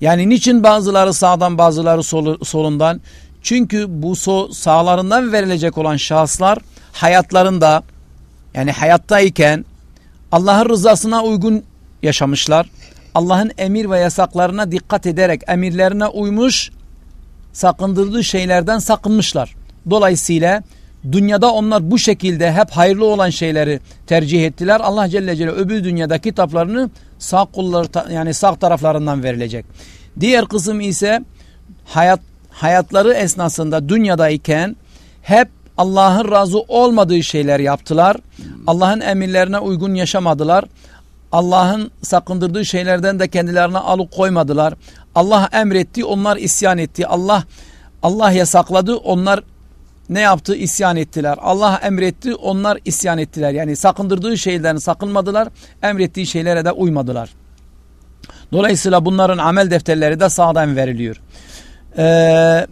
S1: Yani niçin bazıları sağdan bazıları sol, solundan? Çünkü bu sağlarından verilecek olan şahıslar hayatlarında yani hayattayken Allah'ın rızasına uygun yaşamışlar. Allah'ın emir ve yasaklarına dikkat ederek emirlerine uymuş, sakındırdığı şeylerden sakınmışlar. Dolayısıyla dünyada onlar bu şekilde hep hayırlı olan şeyleri tercih ettiler. Allah Celle Celle öbür dünyada kitaplarını sağ kolları yani sağ taraflarından verilecek. Diğer kısım ise hayat hayatları esnasında dünyadayken hep Allah'ın razı olmadığı şeyler yaptılar. Allah'ın emirlerine uygun yaşamadılar. Allah'ın sakındırdığı şeylerden de kendilerine alıkoymadılar. Allah emretti, onlar isyan etti. Allah Allah yasakladı, onlar ne yaptı? İsyan ettiler. Allah emretti, onlar isyan ettiler. Yani sakındırdığı şeylerden sakınmadılar, emrettiği şeylere de uymadılar. Dolayısıyla bunların amel defterleri de sağdan veriliyor. Ee,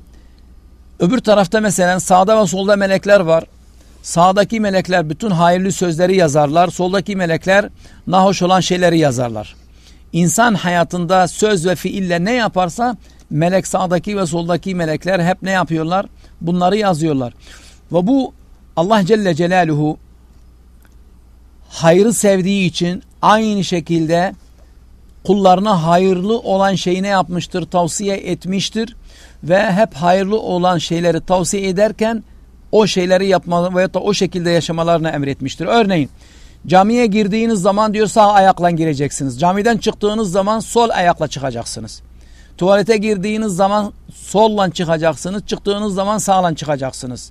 S1: öbür tarafta mesela sağda ve solda melekler var. Sağdaki melekler bütün hayırlı sözleri yazarlar. Soldaki melekler nahoş olan şeyleri yazarlar. İnsan hayatında söz ve fiille ne yaparsa melek sağdaki ve soldaki melekler hep ne yapıyorlar? Bunları yazıyorlar. Ve bu Allah Celle Celaluhu hayrı sevdiği için aynı şekilde kullarına hayırlı olan şeyi ne yapmıştır? Tavsiye etmiştir. Ve hep hayırlı olan şeyleri tavsiye ederken o şeyleri yapmalı veya da o şekilde yaşamalarını emretmiştir. Örneğin camiye girdiğiniz zaman diyor sağ ayakla gireceksiniz. Camiden çıktığınız zaman sol ayakla çıkacaksınız. Tuvalete girdiğiniz zaman solla çıkacaksınız. Çıktığınız zaman sağla çıkacaksınız.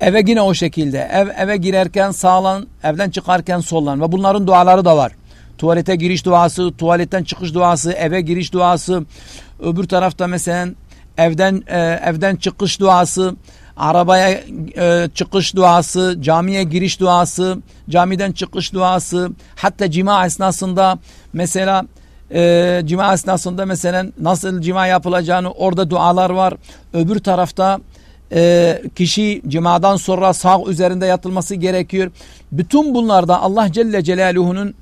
S1: Eve yine o şekilde. Ev, eve girerken sağlan, evden çıkarken sollan. Ve bunların duaları da var. Tuvalete giriş duası, tuvaletten çıkış duası, eve giriş duası. Öbür tarafta mesela evden e, evden çıkış duası, arabaya e, çıkış duası, camiye giriş duası, camiden çıkış duası, hatta cima esnasında mesela e, cima esnasında mesela nasıl cima yapılacağını orada dualar var. Öbür tarafta e, kişi cimadan sonra sağ üzerinde yatılması gerekiyor. Bütün bunlarda Allah Celle Celaluhu'nun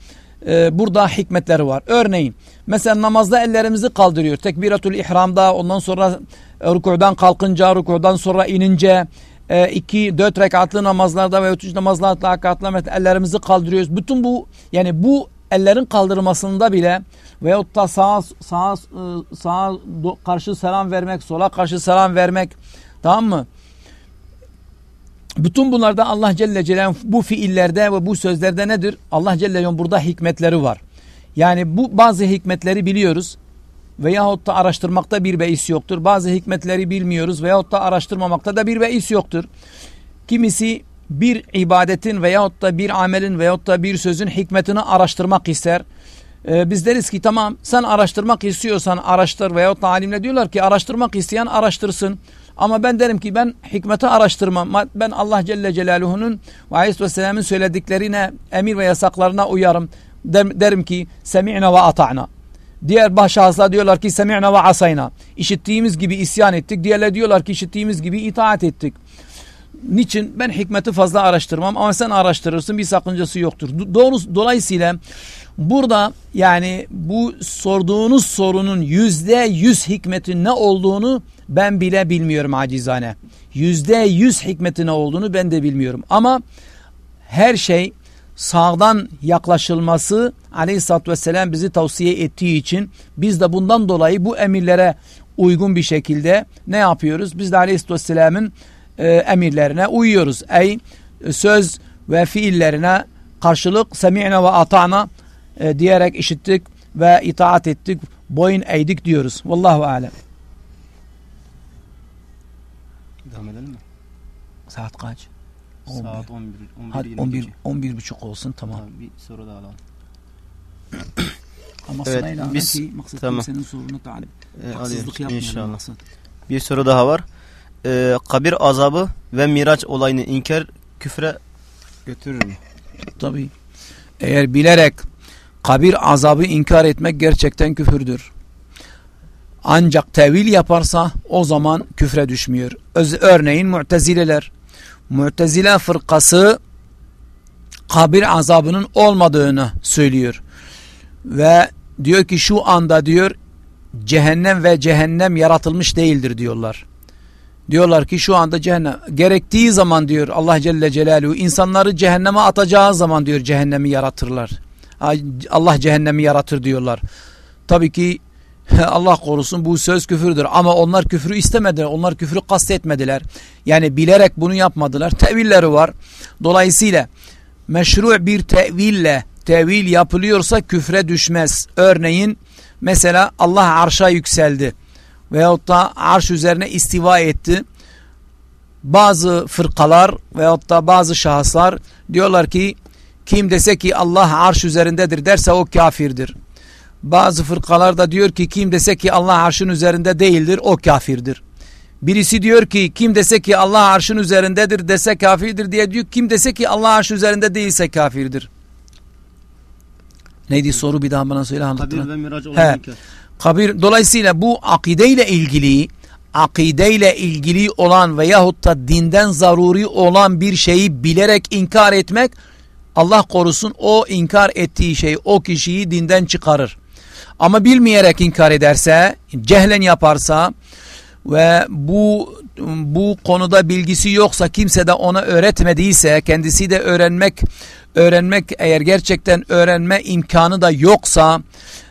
S1: e, burada hikmetleri var. Örneğin mesela namazda ellerimizi kaldırıyor. Tekbiratul ihramda ondan sonra rükudan kalkınca, rükudan sonra inince, e, iki, dört rekatlı namazlarda ve üç namazlarda rekatlı ellerimizi kaldırıyoruz. Bütün bu yani bu ellerin kaldırmasında bile veyahut da sağa, sağa, e, sağa karşı selam vermek, sola karşı selam vermek tamam mı? Bütün bunlarda Allah Celle Celaluhu bu fiillerde ve bu sözlerde nedir? Allah Celle Celaluhu burada hikmetleri var. Yani bu bazı hikmetleri biliyoruz veyahut da araştırmakta bir beis yoktur. Bazı hikmetleri bilmiyoruz veyahut da araştırmamakta da bir beis yoktur. Kimisi bir ibadetin veyahut da bir amelin veyahut da bir sözün hikmetini araştırmak ister. Ee, biz deriz ki tamam sen araştırmak istiyorsan araştır veyahut da alimle diyorlar ki araştırmak isteyen araştırsın. Ama ben derim ki ben hikmeti araştırmam. Ben Allah Celle Celaluhu'nun ve Aleyhisselam'ın söylediklerine, emir ve yasaklarına uyarım. derim ki semi'na ve ata'na. Diğer başşahıslar diyorlar ki semi'na ve asayna. İşittiğimiz gibi isyan ettik. Diğerler diyorlar ki işittiğimiz gibi itaat ettik. Niçin? Ben hikmeti fazla araştırmam ama sen araştırırsın bir sakıncası yoktur. Doğru, dolayısıyla burada yani bu sorduğunuz sorunun yüzde yüz hikmetin ne olduğunu ben bile bilmiyorum acizane. Yüzde yüz hikmeti ne olduğunu ben de bilmiyorum. Ama her şey sağdan yaklaşılması aleyhissalatü vesselam bizi tavsiye ettiği için biz de bundan dolayı bu emirlere uygun bir şekilde ne yapıyoruz? Biz de aleyhissalatü vesselamın e, emirlerine uyuyoruz. Ey söz ve fiillerine karşılık semi'ne ve ata'na e, diyerek işittik ve itaat ettik, boyun eğdik diyoruz. Vallahu alem.
S2: Devam edelim mi?
S1: Saat kaç?
S2: Saat 11. 11,
S1: Hadi 11, 11 buçuk olsun tamam. tamam.
S2: Bir soru daha alalım.
S1: Ama evet, sırayla
S2: biz,
S1: ki maksat
S2: tamam.
S1: senin sorunu talip.
S2: Ee,
S1: Haksızlık
S2: inşallah. Maksat. Bir soru daha var. Ee, kabir azabı ve miraç olayını inkar küfre götürür mü?
S1: Tabi. Eğer bilerek kabir azabı inkar etmek gerçekten küfürdür. Ancak tevil yaparsa o zaman küfre düşmüyor. Öz, örneğin mutezileler. Mutezile fırkası kabir azabının olmadığını söylüyor. Ve diyor ki şu anda diyor cehennem ve cehennem yaratılmış değildir diyorlar. Diyorlar ki şu anda cehennem gerektiği zaman diyor Allah Celle Celaluhu insanları cehenneme atacağı zaman diyor cehennemi yaratırlar. Allah cehennemi yaratır diyorlar. Tabii ki [LAUGHS] Allah korusun bu söz küfürdür ama onlar küfrü istemediler. Onlar küfrü kastetmediler. Yani bilerek bunu yapmadılar. Tevilleri var. Dolayısıyla meşru bir teville tevil yapılıyorsa küfre düşmez. Örneğin mesela Allah arşa yükseldi veyahut da arş üzerine istiva etti. Bazı fırkalar veyahut da bazı şahıslar diyorlar ki kim dese ki Allah arş üzerindedir derse o kafirdir. Bazı fırkalar da diyor ki kim dese ki Allah arşın üzerinde değildir o kafirdir. Birisi diyor ki kim dese ki Allah arşın üzerindedir dese kafirdir diye diyor. Kim dese ki Allah arş üzerinde değilse kafirdir. Neydi soru bir daha bana söyle anlattın. Kabir ve miraç olan Kabir, dolayısıyla bu akideyle ilgili akideyle ilgili olan veyahut da dinden zaruri olan bir şeyi bilerek inkar etmek Allah korusun o inkar ettiği şey o kişiyi dinden çıkarır. Ama bilmeyerek inkar ederse, cehlen yaparsa ve bu bu konuda bilgisi yoksa kimse de ona öğretmediyse kendisi de öğrenmek öğrenmek eğer gerçekten öğrenme imkanı da yoksa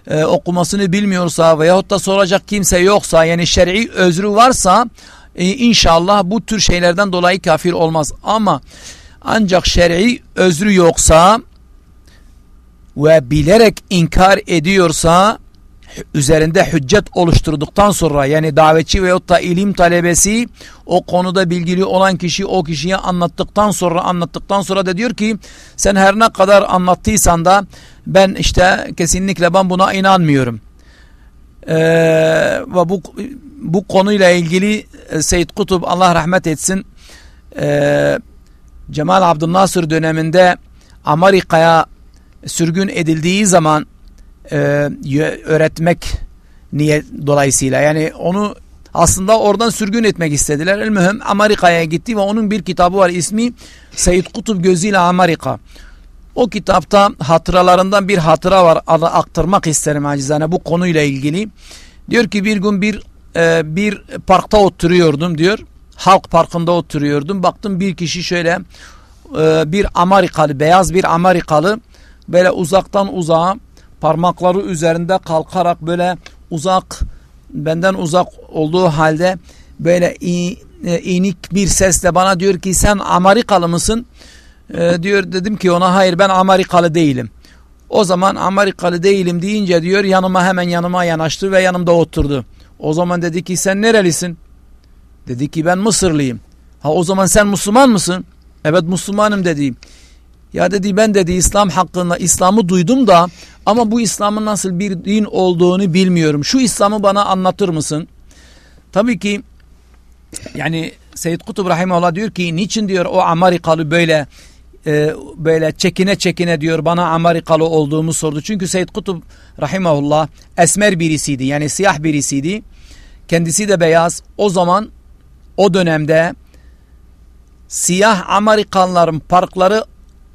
S1: e, okumasını bilmiyorsa veyahut da soracak kimse yoksa yani şer'i özrü varsa e, inşallah bu tür şeylerden dolayı kafir olmaz. Ama ancak şer'i özrü yoksa ve bilerek inkar ediyorsa üzerinde hüccet oluşturduktan sonra yani davetçi veyahut da ilim talebesi o konuda bilgili olan kişi o kişiye anlattıktan sonra anlattıktan sonra da diyor ki sen her ne kadar anlattıysan da ben işte kesinlikle ben buna inanmıyorum. Ee, ve bu bu konuyla ilgili e, Seyyid Kutub Allah rahmet etsin e, Cemal Abdülnasır döneminde Amerika'ya sürgün edildiği zaman e, öğretmek niyet dolayısıyla yani onu aslında oradan sürgün etmek istediler. El mühim Amerika'ya gitti ve onun bir kitabı var ismi Seyyid Kutup Gözüyle Amerika. O kitapta hatıralarından bir hatıra var aktarmak isterim acizane bu konuyla ilgili. Diyor ki bir gün bir e, bir parkta oturuyordum diyor. Halk parkında oturuyordum. Baktım bir kişi şöyle e, bir Amerikalı beyaz bir Amerikalı böyle uzaktan uzağa parmakları üzerinde kalkarak böyle uzak benden uzak olduğu halde böyle e, inik bir sesle bana diyor ki sen Amerikalı mısın? E, diyor dedim ki ona hayır ben Amerikalı değilim. O zaman Amerikalı değilim deyince diyor yanıma hemen yanıma yanaştı ve yanımda oturdu. O zaman dedi ki sen nerelisin? Dedi ki ben Mısırlıyım. Ha o zaman sen Müslüman mısın? Evet Müslümanım dedi. Ya dedi ben dedi İslam hakkında İslam'ı duydum da ama bu İslam'ın nasıl bir din olduğunu bilmiyorum. Şu İslam'ı bana anlatır mısın? Tabii ki yani Seyyid Kutub Rahimullah diyor ki niçin diyor o Amerikalı böyle e, böyle çekine çekine diyor bana Amerikalı olduğumu sordu. Çünkü Seyyid Kutub Rahimullah esmer birisiydi yani siyah birisiydi. Kendisi de beyaz. O zaman o dönemde siyah Amerikanların parkları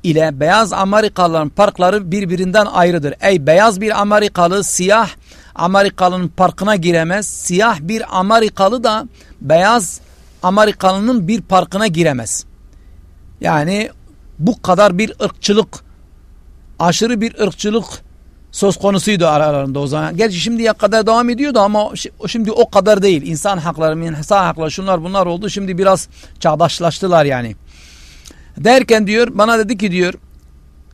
S1: ile beyaz Amerikalıların parkları birbirinden ayrıdır. Ey beyaz bir Amerikalı siyah Amerikalının parkına giremez. Siyah bir Amerikalı da beyaz Amerikalının bir parkına giremez. Yani bu kadar bir ırkçılık aşırı bir ırkçılık söz konusuydu aralarında o zaman. Gerçi şimdiye kadar devam ediyordu ama şimdi o kadar değil. İnsan hakları, insan hakları şunlar bunlar oldu. Şimdi biraz çağdaşlaştılar yani. Derken diyor bana dedi ki diyor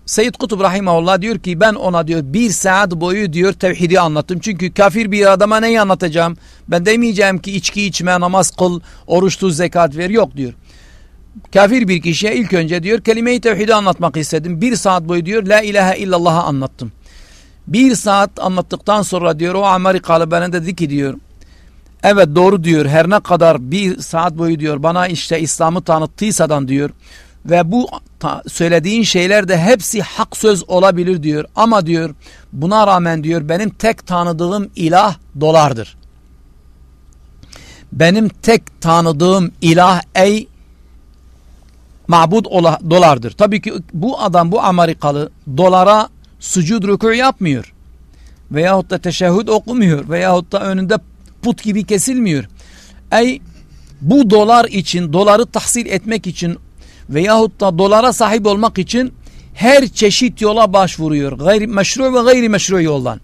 S1: Seyyid Kutub Rahimahullah diyor ki ben ona diyor bir saat boyu diyor tevhidi anlattım. Çünkü kafir bir adama neyi anlatacağım? Ben demeyeceğim ki içki içme, namaz kıl, oruç zekat ver. Yok diyor. Kafir bir kişiye ilk önce diyor kelime-i tevhidi anlatmak istedim. Bir saat boyu diyor la ilahe illallah'a anlattım. Bir saat anlattıktan sonra diyor o Amerikalı bana dedi ki diyor evet doğru diyor her ne kadar bir saat boyu diyor bana işte İslam'ı tanıttıysadan diyor ve bu söylediğin şeyler de hepsi hak söz olabilir diyor. Ama diyor buna rağmen diyor benim tek tanıdığım ilah dolardır. Benim tek tanıdığım ilah ey mabud ola, dolardır. Tabii ki bu adam bu Amerikalı dolara sucud rükû yapmıyor. Veyahut da teşehhüd okumuyor. Veyahut da önünde put gibi kesilmiyor. Ey bu dolar için doları tahsil etmek için veyahut da dolara sahip olmak için her çeşit yola başvuruyor. Gayri meşru ve gayri meşru yoldan.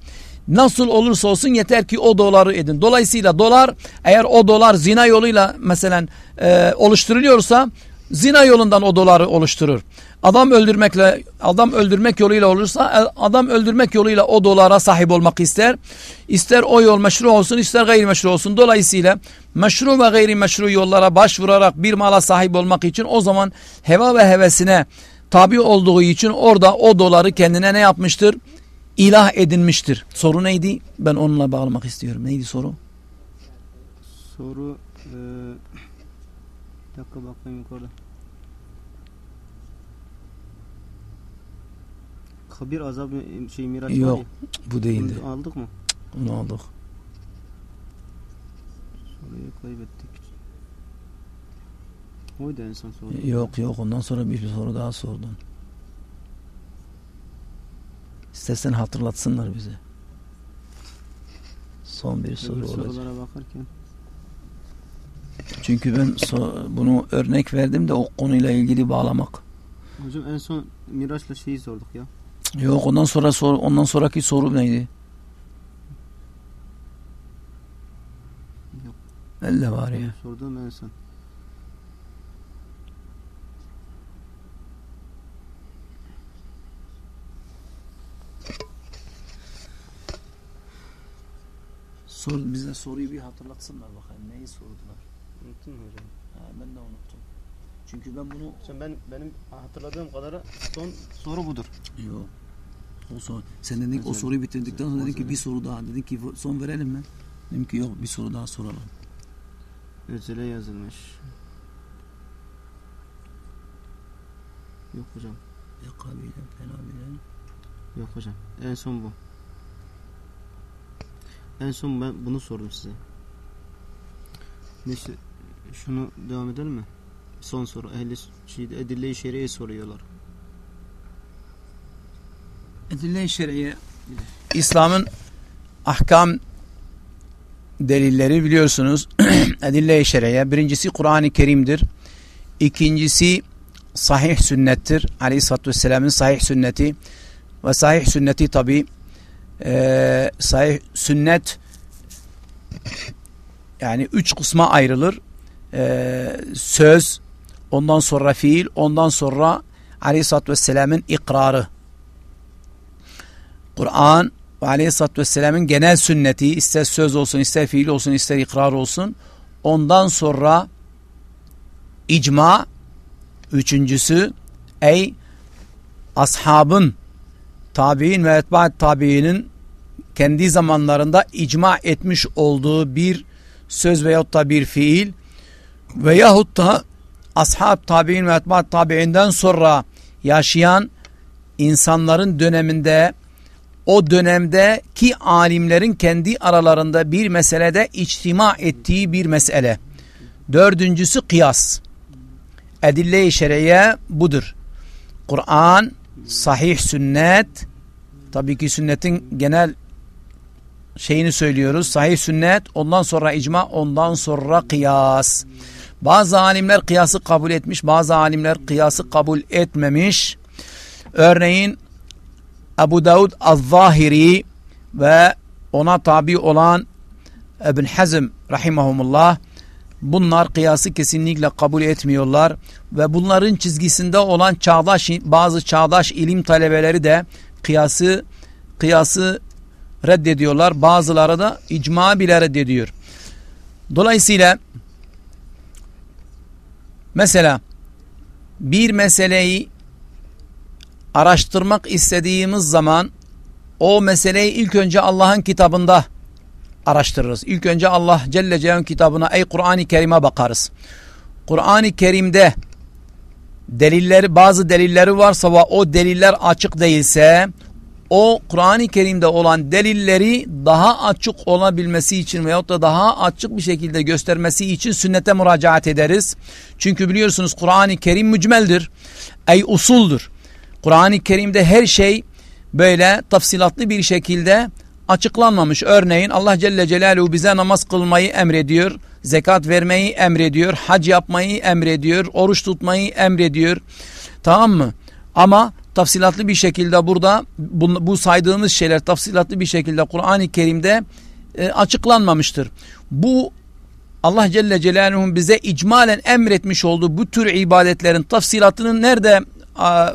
S1: Nasıl olursa olsun yeter ki o doları edin. Dolayısıyla dolar eğer o dolar zina yoluyla mesela e, oluşturuluyorsa zina yolundan o doları oluşturur. Adam öldürmekle adam öldürmek yoluyla olursa e, adam öldürmek yoluyla o dolara sahip olmak ister. İster o yol meşru olsun ister gayrimeşru olsun. Dolayısıyla meşru ve gayrimeşru yollara başvurarak bir mala sahip olmak için o zaman heva ve hevesine tabi olduğu için orada o doları kendine ne yapmıştır? İlah edinmiştir. Soru neydi? Ben onunla bağlamak istiyorum. Neydi soru?
S2: Soru e, dakika bakayım yukarıda. Kabir azab şey miraç var
S1: Yok
S2: ya,
S1: bu değildi.
S2: onu aldık mı?
S1: Onu aldık.
S2: Soruyu kaybettik. Oydu en son soru.
S1: Yok yok ondan sonra bir soru daha sordun. İstersen hatırlatsınlar bize. Son bir
S2: Öbür
S1: soru olacak.
S2: sorulara bakarken.
S1: Çünkü ben so- bunu örnek verdim de o konuyla ilgili bağlamak.
S2: Hocam en son Miraç'la şeyi sorduk ya.
S1: Yok ondan sonra sor ondan sonraki soru neydi?
S2: Yok.
S1: Elle var ya.
S2: Sorduğum en son.
S1: Sor bize soruyu bir hatırlatsınlar bakayım neyi sordular.
S2: Unuttun mu hocam?
S1: Ha, ben de unuttum. Çünkü ben bunu
S2: Hocam ben benim hatırladığım kadarı son soru budur.
S1: Yok. O son. Sen dedin ki o soruyu bitirdikten sonra dedin ki bir soru daha. Dedin ki son verelim mi? Dedim ki yok bir soru daha soralım.
S2: Özele yazılmış. Yok hocam.
S1: Yakabile, penabile.
S2: Yok hocam. En son bu. En son ben bunu sordum size. Neyse şunu devam edelim mi? Son soru. Ehli şeyde edille-i şer'iye soruyorlar.
S1: Edille-i İslam'ın ahkam delilleri biliyorsunuz. [CLEARS THROAT] Edille-i şer'iye birincisi Kur'an-ı Kerim'dir. İkincisi sahih sünnettir. Aleyhisselatü Vesselam'ın sahih sünneti ve sahih sünneti tabi e, sahih sünnet yani üç kısma ayrılır. E, söz, ondan sonra fiil, ondan sonra Aleyhisselatü Vesselam'ın ikrarı. Kur'an ve Aleyhisselatü Vesselam'ın genel sünneti ister söz olsun, ister fiil olsun, ister ikrar olsun. Ondan sonra icma, üçüncüsü ey ashabın tabi'in ve etbaat tabi'inin kendi zamanlarında icma etmiş olduğu bir söz veyahut da bir fiil veyahut da ashab tabi'in ve etbaat tabi'inden sonra yaşayan insanların döneminde o dönemdeki alimlerin kendi aralarında bir meselede içtima ettiği bir mesele. Dördüncüsü kıyas. Edille-i şer'iye budur. Kur'an, sahih sünnet, tabii ki sünnetin genel şeyini söylüyoruz. Sahih sünnet, ondan sonra icma, ondan sonra kıyas. Bazı alimler kıyası kabul etmiş, bazı alimler kıyası kabul etmemiş. Örneğin Ebu Davud Az-Zahiri ve ona tabi olan Ibn Hazm rahimahumullah bunlar kıyası kesinlikle kabul etmiyorlar ve bunların çizgisinde olan çağdaş bazı çağdaş ilim talebeleri de kıyası kıyası reddediyorlar. Bazıları da icma bile reddediyor. Dolayısıyla mesela bir meseleyi araştırmak istediğimiz zaman o meseleyi ilk önce Allah'ın kitabında araştırırız. İlk önce Allah Celle Celaluhu'nun kitabına ey Kur'an-ı Kerim'e bakarız. Kur'an-ı Kerim'de delilleri bazı delilleri varsa ve o deliller açık değilse o Kur'an-ı Kerim'de olan delilleri daha açık olabilmesi için veyahut da daha açık bir şekilde göstermesi için sünnete müracaat ederiz. Çünkü biliyorsunuz Kur'an-ı Kerim mücmeldir. Ey usuldur. Kur'an-ı Kerim'de her şey böyle tafsilatlı bir şekilde açıklanmamış. Örneğin Allah Celle Celaluhu bize namaz kılmayı emrediyor, zekat vermeyi emrediyor, hac yapmayı emrediyor, oruç tutmayı emrediyor. Tamam mı? Ama tafsilatlı bir şekilde burada bu, bu saydığımız şeyler tafsilatlı bir şekilde Kur'an-ı Kerim'de e, açıklanmamıştır. Bu Allah Celle Celaluhu'nun bize icmalen emretmiş olduğu bu tür ibadetlerin tafsilatını nerede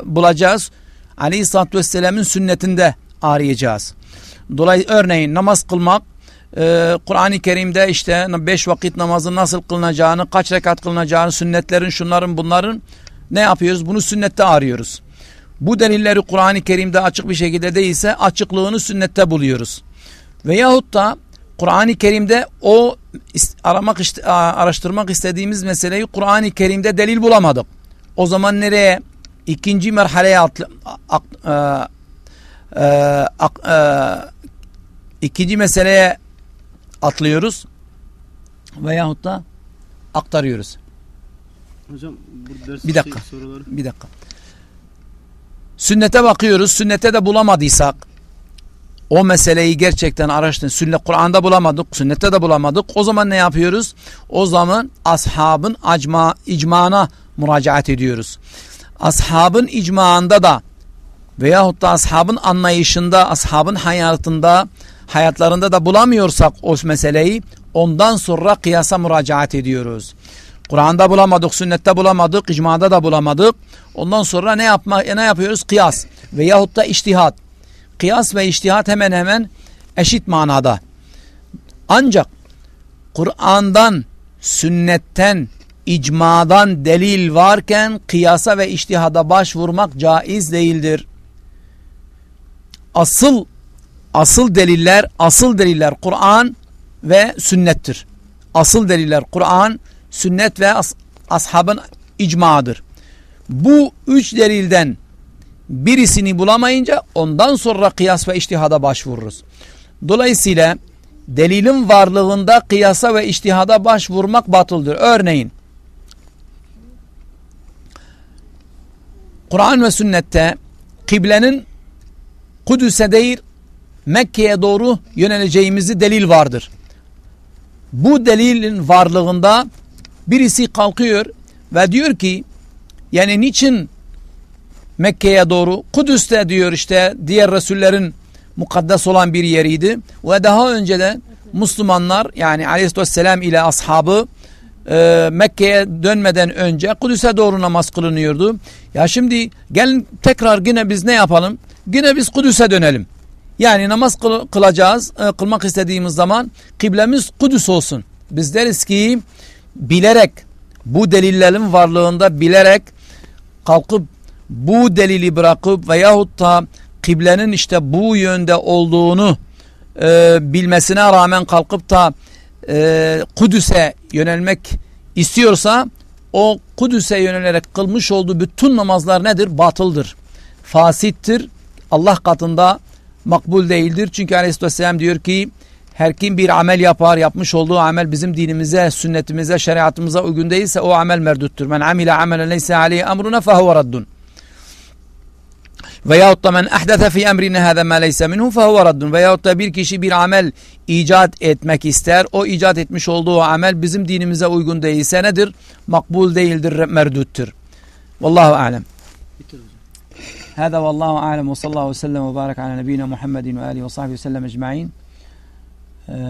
S1: bulacağız? Aleyhisselatü Vesselam'ın sünnetinde arayacağız. Dolayısıyla örneğin namaz kılmak e, Kur'an-ı Kerim'de işte beş vakit namazın nasıl kılınacağını, kaç rekat kılınacağını, sünnetlerin, şunların, bunların ne yapıyoruz? Bunu sünnette arıyoruz. Bu delilleri Kur'an-ı Kerim'de açık bir şekilde değilse açıklığını sünnette buluyoruz. Veyahut da Kur'an-ı Kerim'de o aramak araştırmak istediğimiz meseleyi Kur'an-ı Kerim'de delil bulamadık. O zaman nereye? İkinci merhaleye atlı, ak, e, e, ak, e, ikinci meseleye atlıyoruz veyahut da aktarıyoruz.
S2: Hocam bu
S1: bir dakika.
S2: Şey, soruları...
S1: Bir dakika. Sünnete bakıyoruz. Sünnete de bulamadıysak o meseleyi gerçekten araştırın. Sünnet Kur'an'da bulamadık, sünnette de bulamadık. O zaman ne yapıyoruz? O zaman ashabın acma, icmana müracaat ediyoruz. Ashabın icmaında da veyahut da ashabın anlayışında, ashabın hayatında, hayatlarında da bulamıyorsak o meseleyi ondan sonra kıyasa müracaat ediyoruz. Kur'an'da bulamadık, sünnette bulamadık, icmada da bulamadık. Ondan sonra ne yapma ne yapıyoruz? Kıyas veyahut da iştihat. Kıyas ve iştihat hemen hemen eşit manada. Ancak Kur'an'dan, sünnetten, icmadan delil varken kıyasa ve iştihada başvurmak caiz değildir. Asıl asıl deliller, asıl deliller Kur'an ve sünnettir. Asıl deliller Kur'an, sünnet ve as ashabın icmadır. Bu üç delilden birisini bulamayınca ondan sonra kıyas ve iştihada başvururuz. Dolayısıyla delilin varlığında kıyasa ve iştihada başvurmak batıldır. Örneğin Kur'an ve sünnette kıblenin Kudüs'e değil Mekke'ye doğru yöneleceğimizi delil vardır. Bu delilin varlığında birisi kalkıyor ve diyor ki yani niçin Mekke'ye doğru Kudüs'te diyor işte diğer Resullerin mukaddes olan bir yeriydi ve daha önce de Müslümanlar yani aleyhisselam ile ashabı e, Mekke'ye dönmeden önce Kudüs'e doğru namaz kılınıyordu. Ya şimdi gelin tekrar yine biz ne yapalım? Yine biz Kudüs'e dönelim. Yani namaz kıl, kılacağız, e, kılmak istediğimiz zaman kıblemiz Kudüs olsun. Biz deriz ki bilerek bu delillerin varlığında bilerek kalkıp bu delili bırakıp veyahut da kıblenin işte bu yönde olduğunu e, bilmesine rağmen kalkıp da e, Kudüs'e yönelmek istiyorsa o Kudüs'e yönelerek kılmış olduğu bütün namazlar nedir? Batıldır. Fasittir. Allah katında makbul değildir. Çünkü aleyhisselam diyor ki her kim bir amel yapar, yapmış olduğu amel bizim dinimize, sünnetimize, şeriatımıza uygun değilse o amel merduttur. Men amile amelen leyse aleyhi emruna fehuve raddun. Veyahut da men ahdete fi emrine hâze ma leyse minhu fehuve raddun. Veyahut da bir kişi bir amel icat etmek ister. O icat etmiş olduğu amel bizim dinimize uygun değilse nedir? Makbul değildir, merduttur. Vallahu alem. هذا والله أعلم وصلى الله وسلم وبارك على نبينا محمد وآله وصحبه وسلم أجمعين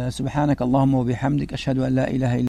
S1: سبحانك اللهم وبحمدك أشهد أن لا إله إلا